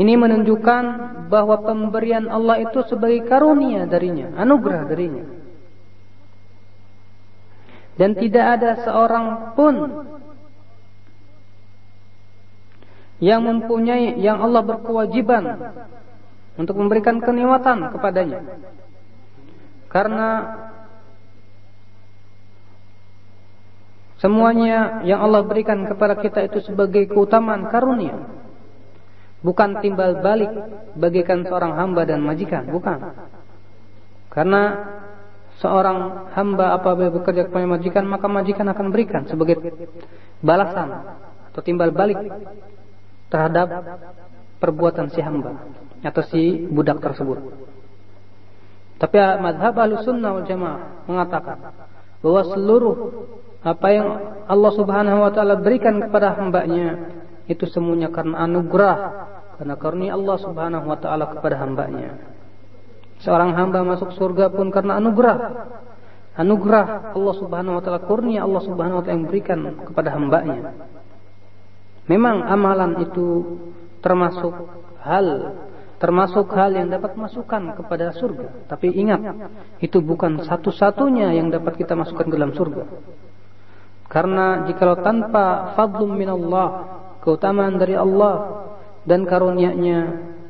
Ini menunjukkan bahwa pemberian Allah itu sebagai karunia darinya, anugerah darinya. Dan tidak ada seorang pun yang mempunyai yang Allah berkewajiban untuk memberikan kenikmatan kepadanya. Karena semuanya yang Allah berikan kepada kita itu sebagai keutamaan karunia. Bukan timbal balik bagikan seorang hamba dan majikan, bukan. Karena seorang hamba apabila bekerja kepada majikan maka majikan akan berikan sebagai balasan atau timbal balik terhadap perbuatan si hamba atau si budak tersebut. Tapi madhab sunnah wal jamaah mengatakan bahwa seluruh apa yang Allah subhanahu wa ta'ala berikan kepada hambanya itu semuanya karena anugerah karena karunia Allah subhanahu wa ta'ala kepada hambanya. Seorang hamba masuk surga pun karena anugerah. Anugerah Allah subhanahu wa ta'ala kurnia Allah subhanahu wa ta'ala yang berikan kepada hambanya Memang amalan itu termasuk hal termasuk hal yang dapat masukkan kepada surga. Tapi ingat, itu bukan satu-satunya yang dapat kita masukkan ke dalam surga. Karena jikalau tanpa fadlum minallah, keutamaan dari Allah dan karunia-Nya,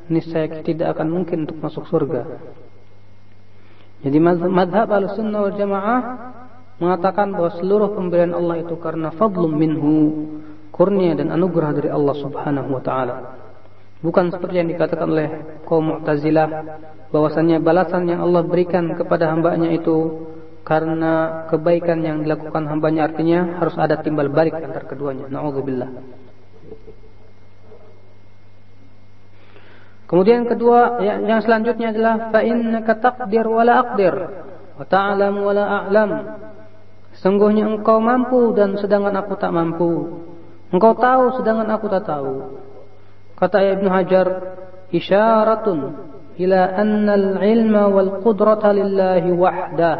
niscaya tidak akan mungkin untuk masuk surga. Jadi madhab al-sunnah wal jamaah mengatakan bahwa seluruh pemberian Allah itu karena fadlum minhu kurnia dan anugerah dari Allah Subhanahu wa taala. Bukan seperti yang dikatakan oleh kaum Mu'tazilah bahwasannya balasan yang Allah berikan kepada hambanya itu karena kebaikan yang dilakukan hambanya artinya harus ada timbal balik antara keduanya. Nauzubillah. Kemudian kedua yang, yang selanjutnya adalah fa innaka taqdir wa la aqdir wa ta'lam wa la a'lam. Sungguhnya engkau mampu dan sedangkan aku tak mampu. Engkau tahu sedangkan aku tak tahu. Kata Ibn Hajar, isyaratun ila anna al-ilma wal qudrata lillahi wahdah.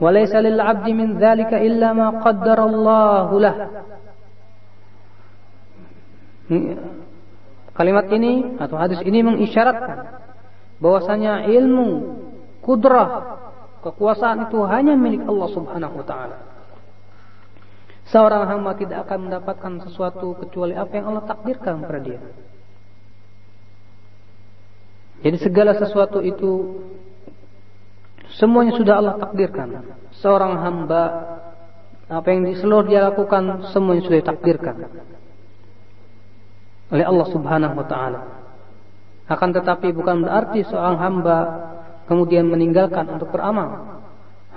وليس للعبد من ذلك إلا ما قدر الله له Kalimat ini atau hadis ini mengisyaratkan bahwasanya ilmu, kudrah, kekuasaan itu hanya milik Allah Subhanahu wa taala. Seorang hamba tidak akan mendapatkan sesuatu kecuali apa yang Allah takdirkan kepada dia. Jadi segala sesuatu itu semuanya sudah Allah takdirkan. Seorang hamba apa yang seluruh dia lakukan semuanya sudah ditakdirkan oleh Allah Subhanahu wa taala. Akan tetapi bukan berarti seorang hamba kemudian meninggalkan untuk beramal.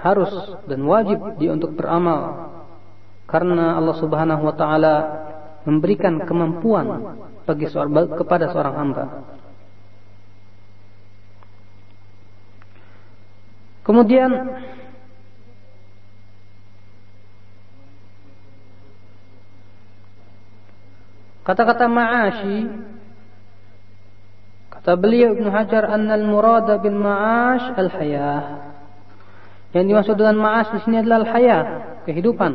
Harus dan wajib dia untuk beramal karena Allah Subhanahu wa taala memberikan kemampuan bagi seorang kepada seorang hamba. Kemudian kata-kata ma'ashi kata beliau Ibnu Hajar annal murada bil ma'ash al hayah Yang dimaksud dengan ma'as di sini adalah haya, kehidupan.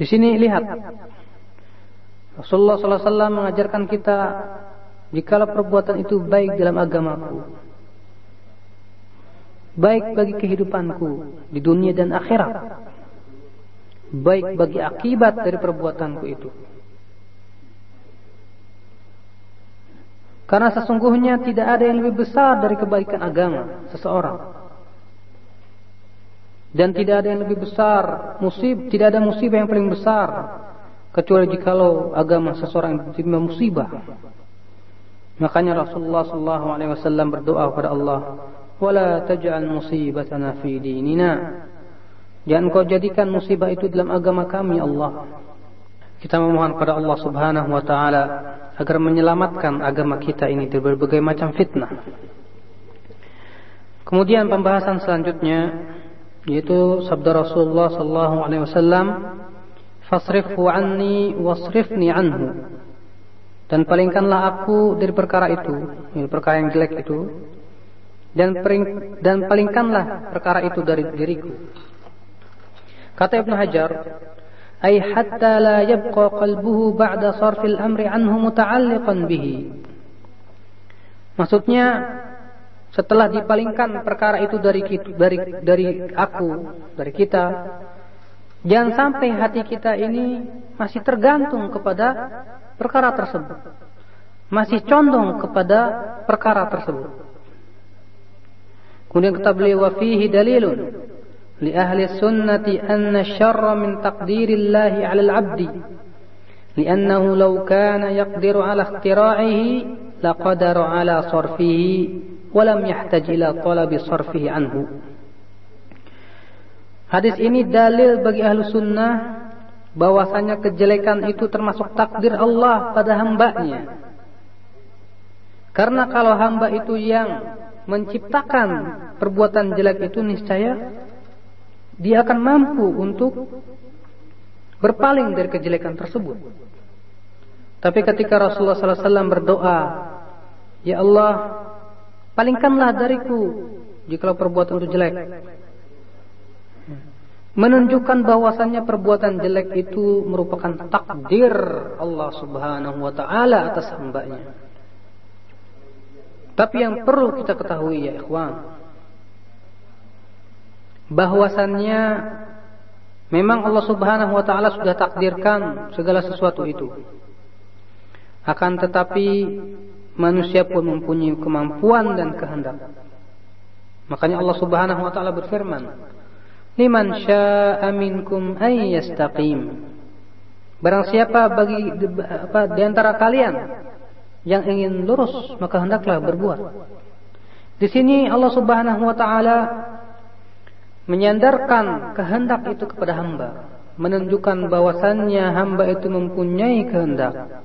Di sini lihat Rasulullah SAW mengajarkan kita jikalau perbuatan itu baik dalam agamaku, baik bagi kehidupanku di dunia dan akhirat, baik bagi akibat dari perbuatanku itu. Karena sesungguhnya tidak ada yang lebih besar dari kebaikan agama seseorang. Dan tidak ada yang lebih besar musib, tidak ada musibah yang paling besar kecuali jikalau agama seseorang ditimpa musibah. Makanya Rasulullah sallallahu alaihi wasallam berdoa kepada Allah, "Wala taj'al musibatana fi dinina." Jangan kau jadikan musibah itu dalam agama kami, Allah. Kita memohon kepada Allah Subhanahu wa taala agar menyelamatkan agama kita ini dari berbagai macam fitnah. Kemudian pembahasan selanjutnya yaitu sabda Rasulullah sallallahu alaihi wasallam fasrifhu anni wasrifni anhu. Dan palingkanlah aku dari perkara itu ini perkara yang jelek itu dan paling, dan palingkanlah perkara itu dari diriku. Kata Ibnu Hajar ay hatta la yabqa qalbuhu ba'da sarfil amri anhu muta'alliqan bihi. Maksudnya setelah dipalingkan perkara itu dari dari dari aku, dari kita, jangan sampai hati kita ini masih tergantung kepada perkara tersebut. Masih condong kepada perkara tersebut. Kemudian kata beliau fihi dalilun li ahli sunnati anna syarra min taqdirillahi 'ala al-'abdi li'annahu law kana yaqdiru 'ala ikhtira'ihi laqadara 'ala sarfihi walam yahtaj ila talabi sarfihi anhu. Hadis ini dalil bagi ahlu sunnah bahwasanya kejelekan itu termasuk takdir Allah pada hambanya. Karena kalau hamba itu yang menciptakan perbuatan jelek itu niscaya dia akan mampu untuk berpaling dari kejelekan tersebut. Tapi ketika Rasulullah SAW berdoa, Ya Allah, palingkanlah dariku jika perbuatan itu jelek. Menunjukkan bahwasannya perbuatan jelek itu merupakan takdir Allah Subhanahu wa taala atas hambanya. Tapi yang perlu kita ketahui ya ikhwan, bahwasannya memang Allah Subhanahu wa taala sudah takdirkan segala sesuatu itu. Akan tetapi manusia pun mempunyai kemampuan dan kehendak. Makanya Allah Subhanahu wa taala berfirman, "Liman syaa'a minkum ay yastaqim." Barang siapa bagi apa di antara kalian yang ingin lurus, maka hendaklah berbuat. Di sini Allah Subhanahu wa taala menyandarkan kehendak itu kepada hamba, menunjukkan bahwasannya hamba itu mempunyai kehendak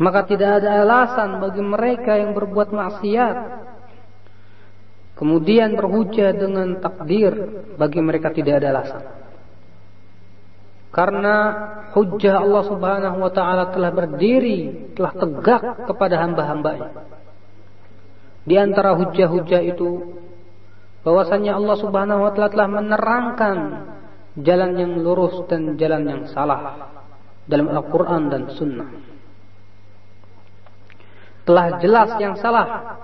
maka tidak ada alasan bagi mereka yang berbuat maksiat. Kemudian berhujah dengan takdir bagi mereka tidak ada alasan. Karena hujah Allah Subhanahu wa taala telah berdiri telah tegak kepada hamba-hambanya. Di antara hujah-hujah itu bahwasanya Allah Subhanahu wa taala telah menerangkan jalan yang lurus dan jalan yang salah dalam Al-Qur'an dan Sunnah telah jelas yang salah,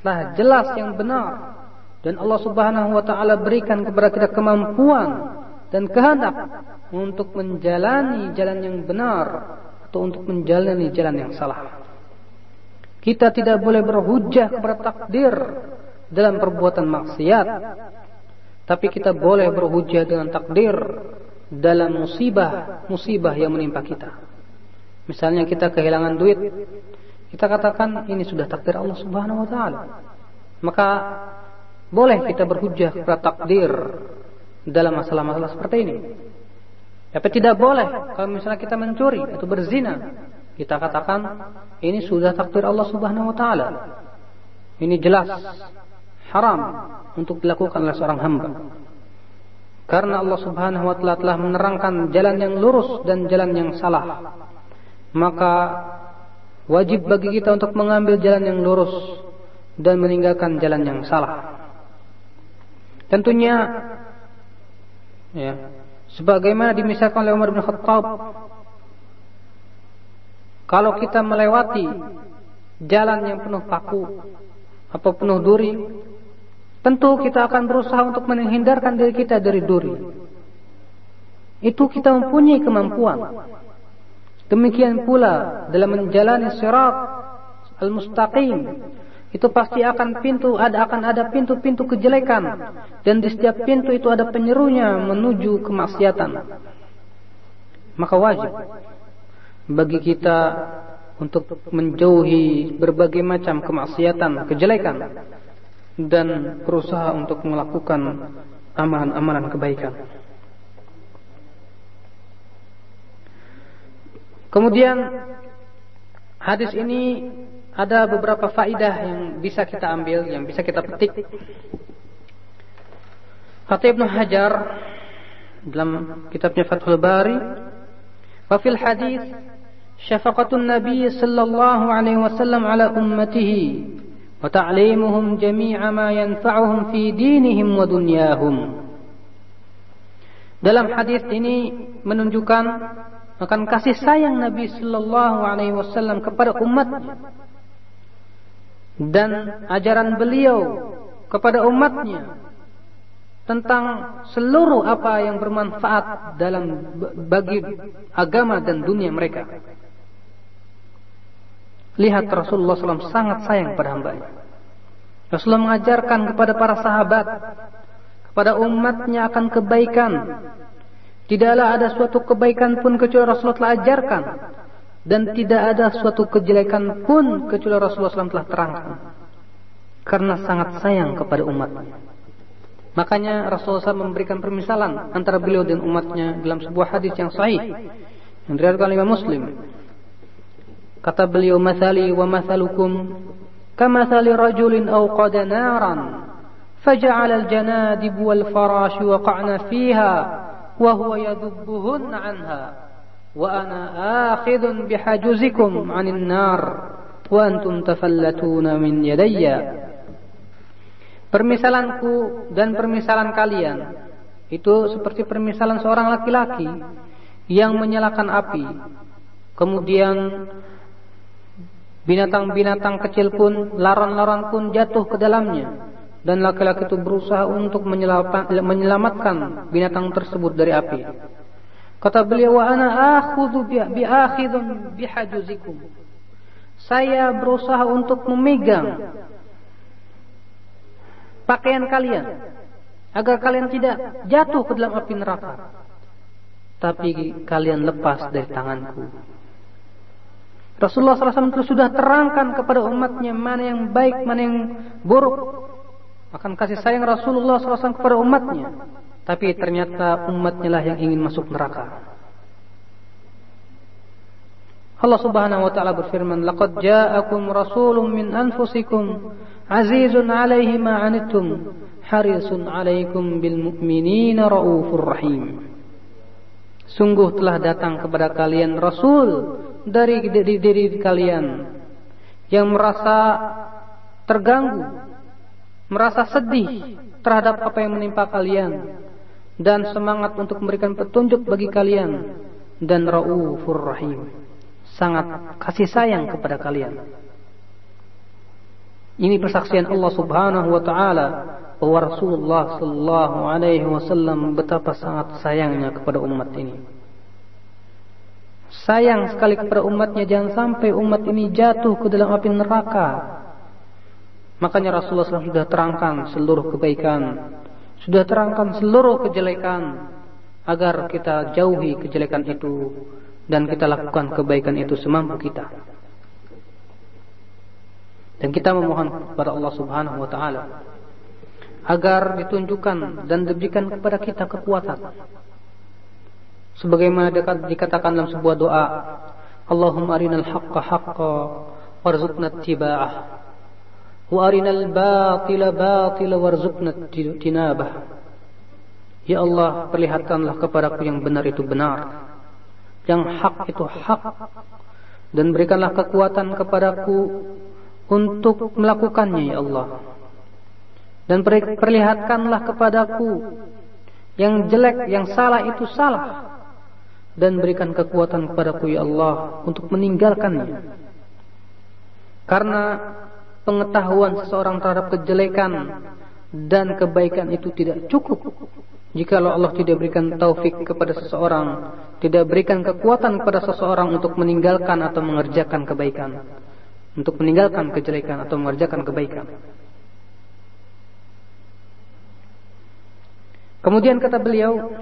telah jelas yang benar. Dan Allah Subhanahu wa taala berikan kepada kita kemampuan dan kehendak untuk menjalani jalan yang benar atau untuk menjalani jalan yang salah. Kita tidak boleh berhujah kepada takdir dalam perbuatan maksiat, tapi kita boleh berhujah dengan takdir dalam musibah musibah yang menimpa kita. Misalnya kita kehilangan duit, kita katakan ini sudah takdir Allah Subhanahu wa taala. Maka boleh kita berhujah kepada takdir dalam masalah-masalah seperti ini. Tapi tidak boleh kalau misalnya kita mencuri atau berzina, kita katakan ini sudah takdir Allah Subhanahu wa taala. Ini jelas haram untuk dilakukan oleh seorang hamba. Karena Allah Subhanahu wa taala telah menerangkan jalan yang lurus dan jalan yang salah. Maka Wajib bagi kita untuk mengambil jalan yang lurus dan meninggalkan jalan yang salah. Tentunya ya, sebagaimana dimisalkan oleh Umar bin Khattab kalau kita melewati jalan yang penuh paku atau penuh duri, tentu kita akan berusaha untuk menghindarkan diri kita dari duri. Itu kita mempunyai kemampuan. Demikian pula dalam menjalani sirat al-mustaqim itu pasti akan pintu ada akan ada pintu-pintu kejelekan dan di setiap pintu itu ada penyerunya menuju kemaksiatan. Maka wajib bagi kita untuk menjauhi berbagai macam kemaksiatan, kejelekan dan berusaha untuk melakukan amalan-amalan kebaikan. Kemudian hadis ini ada beberapa faidah yang bisa kita ambil, yang bisa kita petik. Kata Ibnu Hajar dalam kitabnya Fathul Bari, "Wa fil hadis syafaqatun Nabi sallallahu alaihi wasallam ala ummatihi wa ta'limuhum jami'a ma yanfa'uhum fi dinihim wa dunyahum." Dalam hadis ini menunjukkan akan kasih sayang Nabi sallallahu alaihi wasallam kepada umatnya dan ajaran beliau kepada umatnya tentang seluruh apa yang bermanfaat dalam bagi agama dan dunia mereka. Lihat Rasulullah SAW sangat sayang pada hambanya. Rasulullah mengajarkan kepada para sahabat, kepada umatnya akan kebaikan. Tidaklah ada suatu kebaikan pun kecuali Rasulullah telah ajarkan dan tidak ada suatu kejelekan pun kecuali Rasulullah SAW telah terangkan karena sangat sayang kepada umatnya. Makanya Rasulullah SAW memberikan permisalan antara beliau dan umatnya dalam sebuah hadis yang sahih yang diriwayatkan oleh Muslim. Kata beliau, "Mathali wa mathalukum kamathali rajulin awqada naran faja'ala al-janadib wal farash waqa'na fiha وهو يذبهن عنها وأنا آخذ بحجزكم عن النار وأنتم تفلتون من يدي Permisalanku dan permisalan kalian itu seperti permisalan seorang laki-laki yang menyalakan api. Kemudian binatang-binatang kecil pun, laron-laron pun jatuh ke dalamnya. Dan laki-laki itu berusaha untuk menyelamatkan binatang tersebut dari api. Kata beliau, "Wa ana akhudhu bi akhidhun bihajuzikum." Saya berusaha untuk memegang pakaian kalian agar kalian tidak jatuh ke dalam api neraka. Tapi kalian lepas dari tanganku. Rasulullah SAW itu sudah terangkan kepada umatnya mana yang baik, mana yang buruk. Akan kasih sayang Rasulullah SAW kepada umatnya. Tapi ternyata umatnya lah yang ingin masuk neraka. Allah Subhanahu wa taala berfirman, "Laqad ja'akum rasulun min anfusikum azizun 'alaihi ma 'anittum, harisun 'alaikum bil mu'minina raufur rahim." Sungguh telah datang kepada kalian rasul dari diri, diri kalian yang merasa terganggu, merasa sedih terhadap apa yang menimpa kalian dan semangat untuk memberikan petunjuk bagi kalian dan raufur rahim sangat kasih sayang kepada kalian. Ini persaksian Allah Subhanahu wa taala bahwa Rasulullah sallallahu alaihi wasallam betapa sangat sayangnya kepada umat ini. Sayang sekali kepada umatnya jangan sampai umat ini jatuh ke dalam api neraka makanya Rasulullah SAW sudah terangkan seluruh kebaikan sudah terangkan seluruh kejelekan agar kita jauhi kejelekan itu dan kita lakukan kebaikan itu semampu kita. Dan kita memohon kepada Allah Subhanahu wa taala agar ditunjukkan dan diberikan kepada kita kekuatan. Sebagaimana dikatakan dalam sebuah doa, Allahumma arinal haqqa haqqa warzuqna ittiba'ah وارنا الباطل باطلا وارزقنا tinabah Ya Allah perlihatkanlah kepadaku yang benar itu benar yang hak itu hak dan berikanlah kekuatan kepadaku untuk melakukannya ya Allah dan perlihatkanlah kepadaku yang jelek yang salah itu salah dan berikan kekuatan kepadaku ya Allah untuk meninggalkannya karena pengetahuan seseorang terhadap kejelekan dan kebaikan itu tidak cukup jika Allah tidak berikan taufik kepada seseorang, tidak berikan kekuatan kepada seseorang untuk meninggalkan atau mengerjakan kebaikan, untuk meninggalkan kejelekan atau mengerjakan kebaikan. Kemudian kata beliau,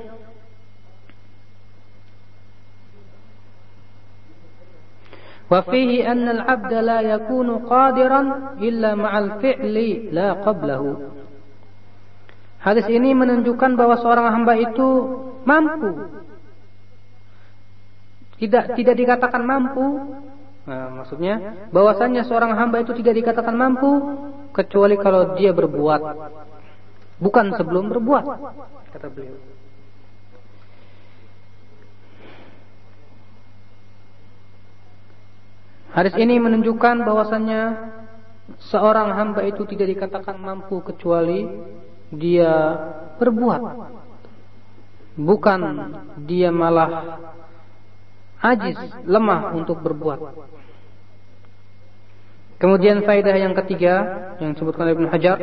وفيه أن العبد لا يكون قادرا إلا مع الفعل لا قبله Hadis ini menunjukkan bahwa seorang hamba itu mampu. Tidak tidak dikatakan mampu. Nah, maksudnya bahwasanya seorang hamba itu tidak dikatakan mampu kecuali kalau dia berbuat. Bukan sebelum berbuat, kata beliau. Hadis ini menunjukkan bahwasanya seorang hamba itu tidak dikatakan mampu kecuali dia berbuat. Bukan dia malah ajis lemah untuk berbuat. Kemudian faedah yang ketiga yang disebutkan oleh Ibnu Hajar.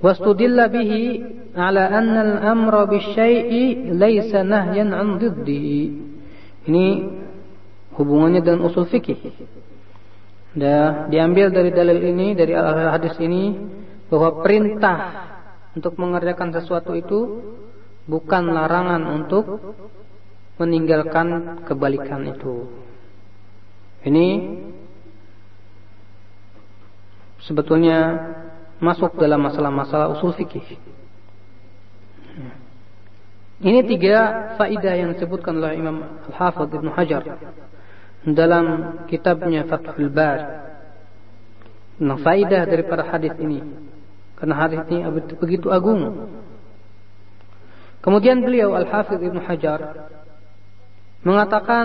Wastudilla bihi ala anna al-amra bisyai'i laysa nahyan 'an diddihi ini hubungannya dengan usul fikih Dah diambil dari dalil ini, dari hadis ini bahwa perintah untuk mengerjakan sesuatu itu bukan larangan untuk meninggalkan kebalikan itu. Ini sebetulnya masuk dalam masalah-masalah usul fikih. Ini tiga faidah yang disebutkan oleh Imam Al-Hafidh Ibn Hajar dalam kitabnya Fathul Bar. Nah, faidah daripada hadis ini. Karena hadis ini begitu agung. Kemudian beliau Al-Hafidh Ibn Hajar mengatakan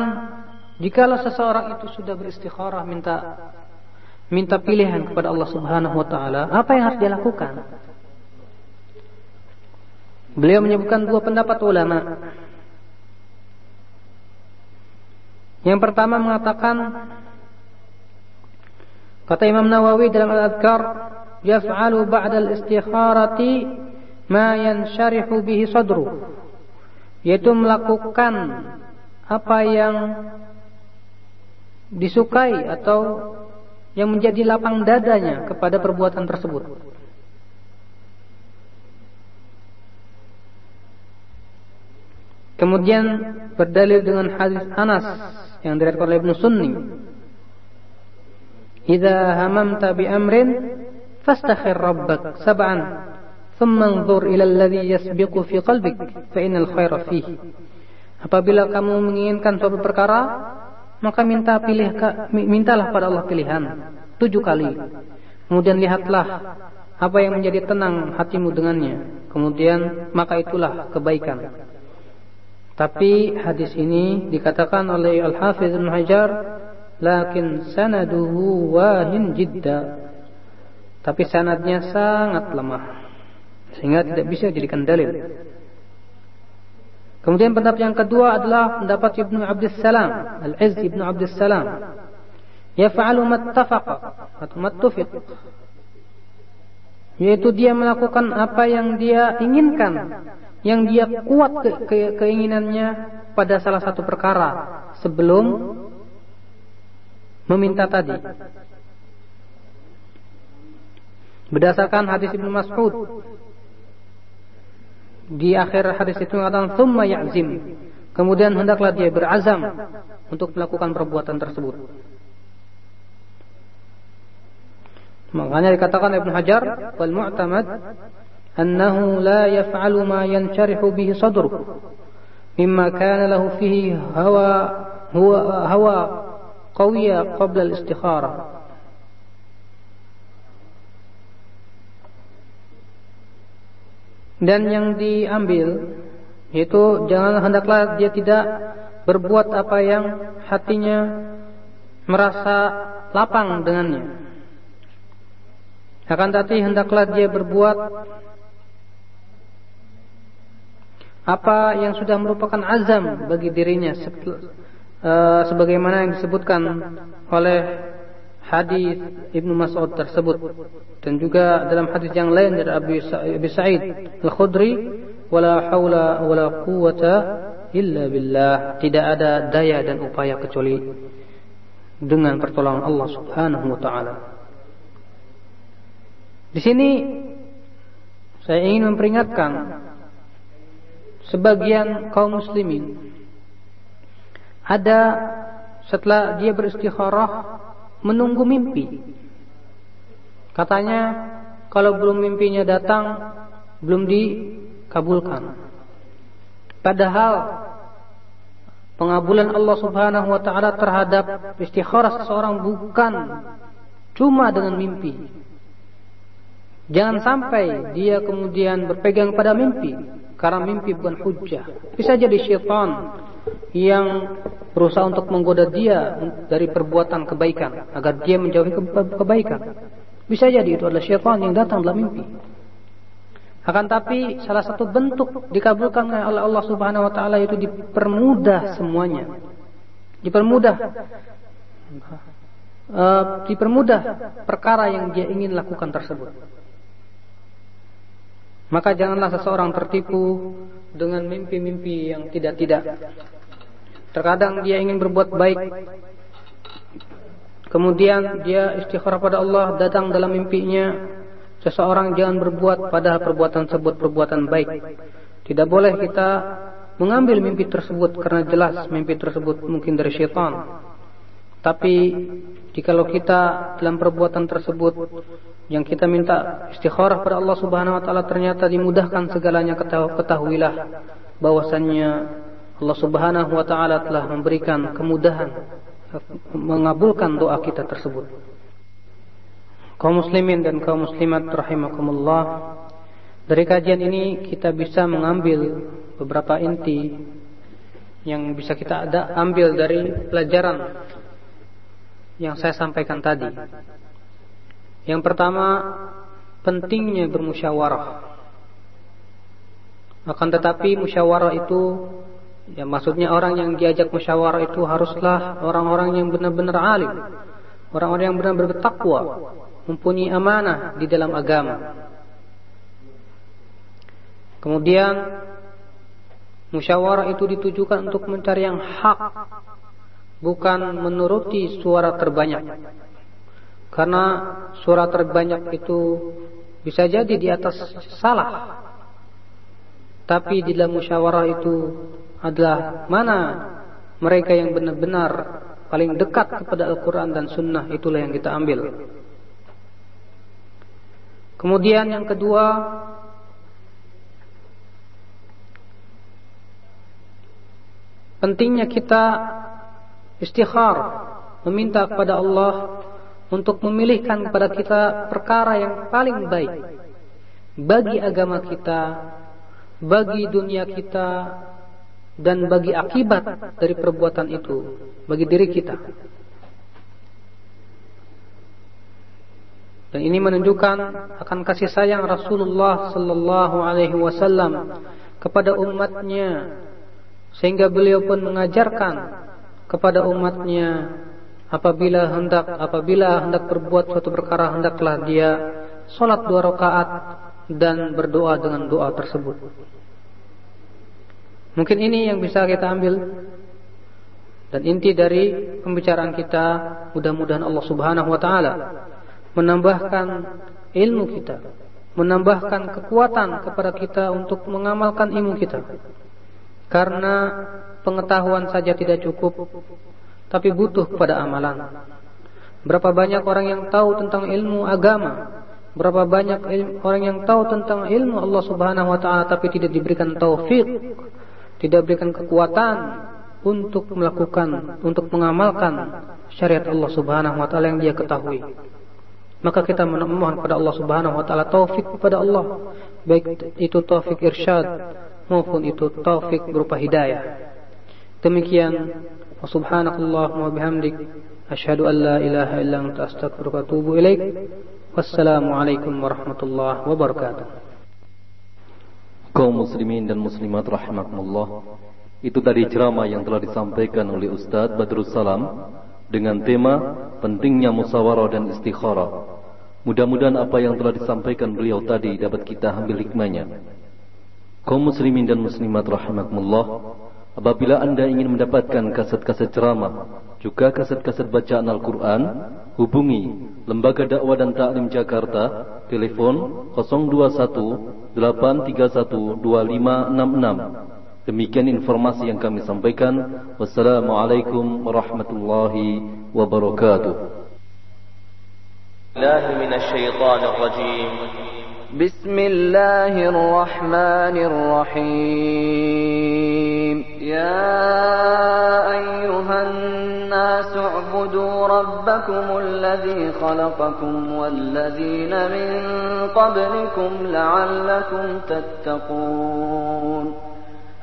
jikalau seseorang itu sudah beristikharah minta minta pilihan kepada Allah Subhanahu wa taala, apa yang harus dia lakukan? Beliau menyebutkan dua pendapat ulama. Yang pertama mengatakan kata Imam Nawawi dalam Al-Adhkar yaf'alu ba'da al-istikharati ma yansharihu bihi sadru yaitu melakukan apa yang disukai atau yang menjadi lapang dadanya kepada perbuatan tersebut. Kemudian berdalil dengan hadis Anas yang diriwayatkan oleh Ibnu Sunni. "Idza hamamta bi amrin fastakhir rabbak sab'an, thumma anzur ila alladhi yasbiqu fi qalbik, fa innal khaira fihi." Apabila kamu menginginkan suatu perkara, maka minta pilih mintalah pada Allah pilihan tujuh kali. Kemudian lihatlah apa yang menjadi tenang hatimu dengannya. Kemudian maka itulah kebaikan. Tapi hadis ini dikatakan oleh Al-Hafiz Ibn Hajar lakin sanaduhu wahin jidda. Tapi sanadnya sangat lemah sehingga tidak bisa dijadikan dalil. Kemudian pendapat yang kedua adalah pendapat Ibnu Abdus Salam, Al-Izz Ibnu Abdus Salam. Yaf'alu mattafaqa atau mattufiq. Yaitu dia melakukan apa yang dia inginkan yang dia kuat ke, ke, keinginannya pada salah satu perkara sebelum meminta tadi. Berdasarkan hadis Ibnu Mas'ud di akhir hadis itu mengatakan thumma ya'zim. Kemudian hendaklah dia berazam untuk melakukan perbuatan tersebut. Makanya dikatakan Ibnu Hajar wal mu'tamad أنه لا يفعل ما ينشرح به صدره مما كان له فيه هوى هو هوى قوية قبل الاستخارة dan yang diambil Yaitu jangan hendaklah dia tidak berbuat apa yang hatinya merasa lapang dengannya. Akan tetapi hendaklah dia berbuat apa yang sudah merupakan azam bagi dirinya uh, sebagaimana yang disebutkan oleh hadis Ibnu Mas'ud tersebut. Dan juga dalam hadis yang lain dari Abi Sa'id Al-Khudri wala haula wala quwata illa billah. Tidak ada daya dan upaya kecuali dengan pertolongan Allah Subhanahu wa taala. Di sini saya ingin memperingatkan sebagian kaum muslimin ada setelah dia beristikharah menunggu mimpi. Katanya kalau belum mimpinya datang belum dikabulkan. Padahal pengabulan Allah Subhanahu wa taala terhadap istikharah seseorang bukan cuma dengan mimpi. Jangan sampai dia kemudian berpegang pada mimpi karena mimpi bukan hujah. Bisa jadi syaitan yang berusaha untuk menggoda dia dari perbuatan kebaikan agar dia menjauhi kebaikan. Bisa jadi itu adalah syaitan yang datang dalam mimpi. Akan tapi salah satu bentuk dikabulkan oleh Allah Subhanahu wa taala itu dipermudah semuanya. Dipermudah uh, dipermudah perkara yang dia ingin lakukan tersebut. Maka janganlah seseorang tertipu dengan mimpi-mimpi yang tidak-tidak. Terkadang dia ingin berbuat baik. Kemudian dia istikharah pada Allah datang dalam mimpinya. Seseorang jangan berbuat pada perbuatan tersebut perbuatan baik. Tidak boleh kita mengambil mimpi tersebut karena jelas mimpi tersebut mungkin dari syaitan. Tapi jikalau kita dalam perbuatan tersebut yang kita minta istikharah pada Allah Subhanahu wa taala ternyata dimudahkan segalanya ketahuilah bahwasannya Allah Subhanahu wa taala telah memberikan kemudahan mengabulkan doa kita tersebut. Kaum muslimin dan kaum muslimat rahimakumullah, dari kajian ini kita bisa mengambil beberapa inti yang bisa kita ada ambil dari pelajaran yang saya sampaikan tadi. Yang pertama, pentingnya bermusyawarah. Akan tetapi musyawarah itu Ya maksudnya orang yang diajak musyawarah itu haruslah orang-orang yang benar-benar alim. Orang-orang yang benar-benar bertakwa. Mempunyai amanah di dalam agama. Kemudian musyawarah itu ditujukan untuk mencari yang hak. Bukan menuruti suara terbanyak. Karena suara terbanyak itu bisa jadi di atas salah. Tapi di dalam musyawarah itu adalah mana mereka yang benar-benar paling dekat kepada Al-Quran dan Sunnah itulah yang kita ambil. Kemudian yang kedua, pentingnya kita istighfar, meminta kepada Allah untuk memilihkan kepada kita perkara yang paling baik bagi agama kita, bagi dunia kita, dan bagi akibat dari perbuatan itu bagi diri kita. Dan ini menunjukkan akan kasih sayang Rasulullah sallallahu alaihi wasallam kepada umatnya sehingga beliau pun mengajarkan kepada umatnya apabila hendak apabila hendak berbuat suatu perkara hendaklah dia salat dua rakaat dan berdoa dengan doa tersebut. Mungkin ini yang bisa kita ambil dan inti dari pembicaraan kita mudah-mudahan Allah Subhanahu wa taala menambahkan ilmu kita, menambahkan kekuatan kepada kita untuk mengamalkan ilmu kita. Karena pengetahuan saja tidak cukup, tapi butuh kepada amalan. Berapa banyak orang yang tahu tentang ilmu agama, berapa banyak orang yang tahu tentang ilmu Allah Subhanahu wa taala tapi tidak diberikan taufik tidak berikan kekuatan untuk melakukan, untuk mengamalkan syariat Allah Subhanahu wa taala yang dia ketahui. Maka kita memohon kepada Allah Subhanahu wa taala taufik kepada Allah, baik itu taufik irsyad maupun itu taufik berupa hidayah. Demikian wa subhanakallahumma bihamdik asyhadu an la ilaha illa anta astaghfiruka wa atubu ilaik. Wassalamualaikum warahmatullahi wabarakatuh. Kaum muslimin dan muslimat rahimakumullah. Itu tadi ceramah yang telah disampaikan oleh Ustaz Badrus Salam dengan tema pentingnya musyawarah dan istikharah. Mudah-mudahan apa yang telah disampaikan beliau tadi dapat kita ambil hikmahnya. Kaum muslimin dan muslimat rahimakumullah, apabila Anda ingin mendapatkan kaset-kaset ceramah, juga kaset-kaset bacaan Al-Qur'an, hubungi Lembaga Dakwah dan Taklim Jakarta, telepon 021 831 2566. Demikian informasi yang kami sampaikan. Wassalamualaikum warahmatullahi wabarakatuh. الله من الشيطان الرجيم بسم الله الرحمن الرحيم. يا أيها الناس اعبدوا ربكم الذي خلقكم والذين من قبلكم لعلكم تتقون.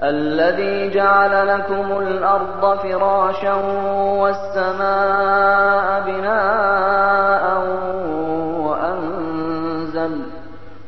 الذي جعل لكم الأرض فراشا والسماء بناء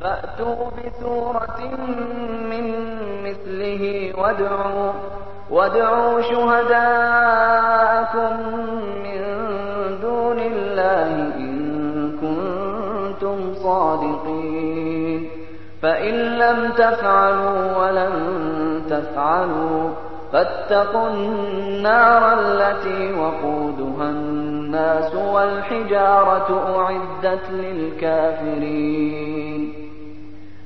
فأتوا بسورة من مثله وادعوا وادعوا شهداءكم من دون الله إن كنتم صادقين. فإن لم تفعلوا ولن تفعلوا فاتقوا النار التي وقودها الناس والحجارة أعدت للكافرين.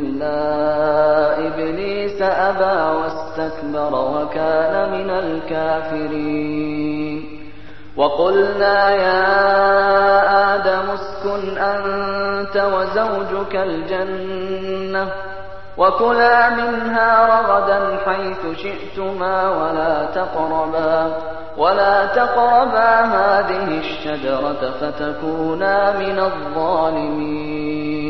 إلا إبليس أبى واستكبر وكان من الكافرين وقلنا يا آدم اسكن أنت وزوجك الجنة وكلا منها رغدا حيث شئتما ولا تقربا ولا تقربا هذه الشجرة فتكونا من الظالمين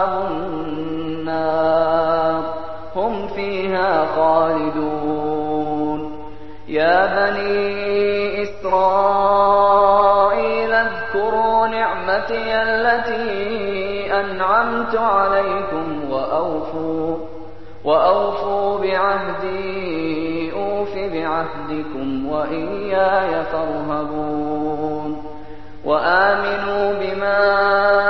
أصحاب النار. هم فيها خالدون. يا بني إسرائيل اذكروا نعمتي التي أنعمت عليكم وأوفوا وأوفوا بعهدي أوف بعهدكم وإياي فارهبون. وآمنوا بما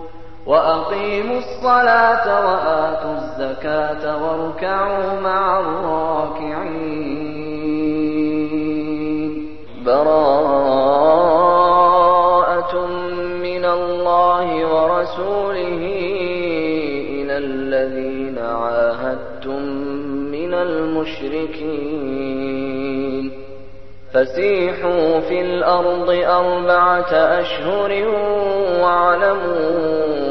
وأقيموا الصلاة وآتوا الزكاة واركعوا مع الراكعين. براءة من الله ورسوله إلى الذين عاهدتم من المشركين. فسيحوا في الأرض أربعة أشهر واعلموا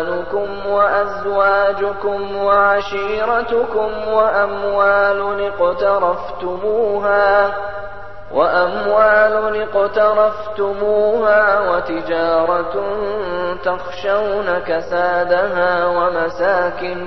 وإخوانكم وأزواجكم وعشيرتكم وأموال اقترفتموها وأموال اقترفتموها وتجارة تخشون كسادها ومساكن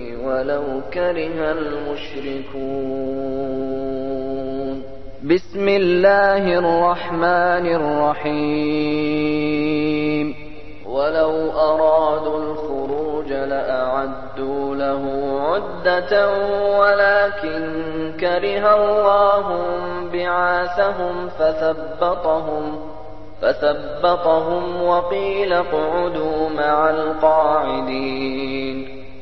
ولو كره المشركون. بسم الله الرحمن الرحيم. ولو أرادوا الخروج لأعدوا له عدة ولكن كره الله بعاثهم فثبطهم فثبطهم وقيل اقعدوا مع القاعدين.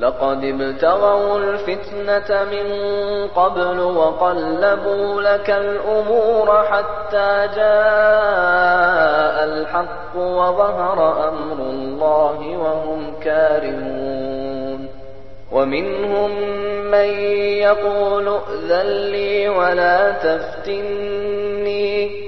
لقد ابتغوا الفتنة من قبل وقلبوا لك الأمور حتى جاء الحق وظهر أمر الله وهم كارهون. ومنهم من يقول ائذن لي ولا تفتني.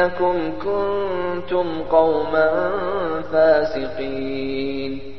إنكم كنتم قوما فاسقين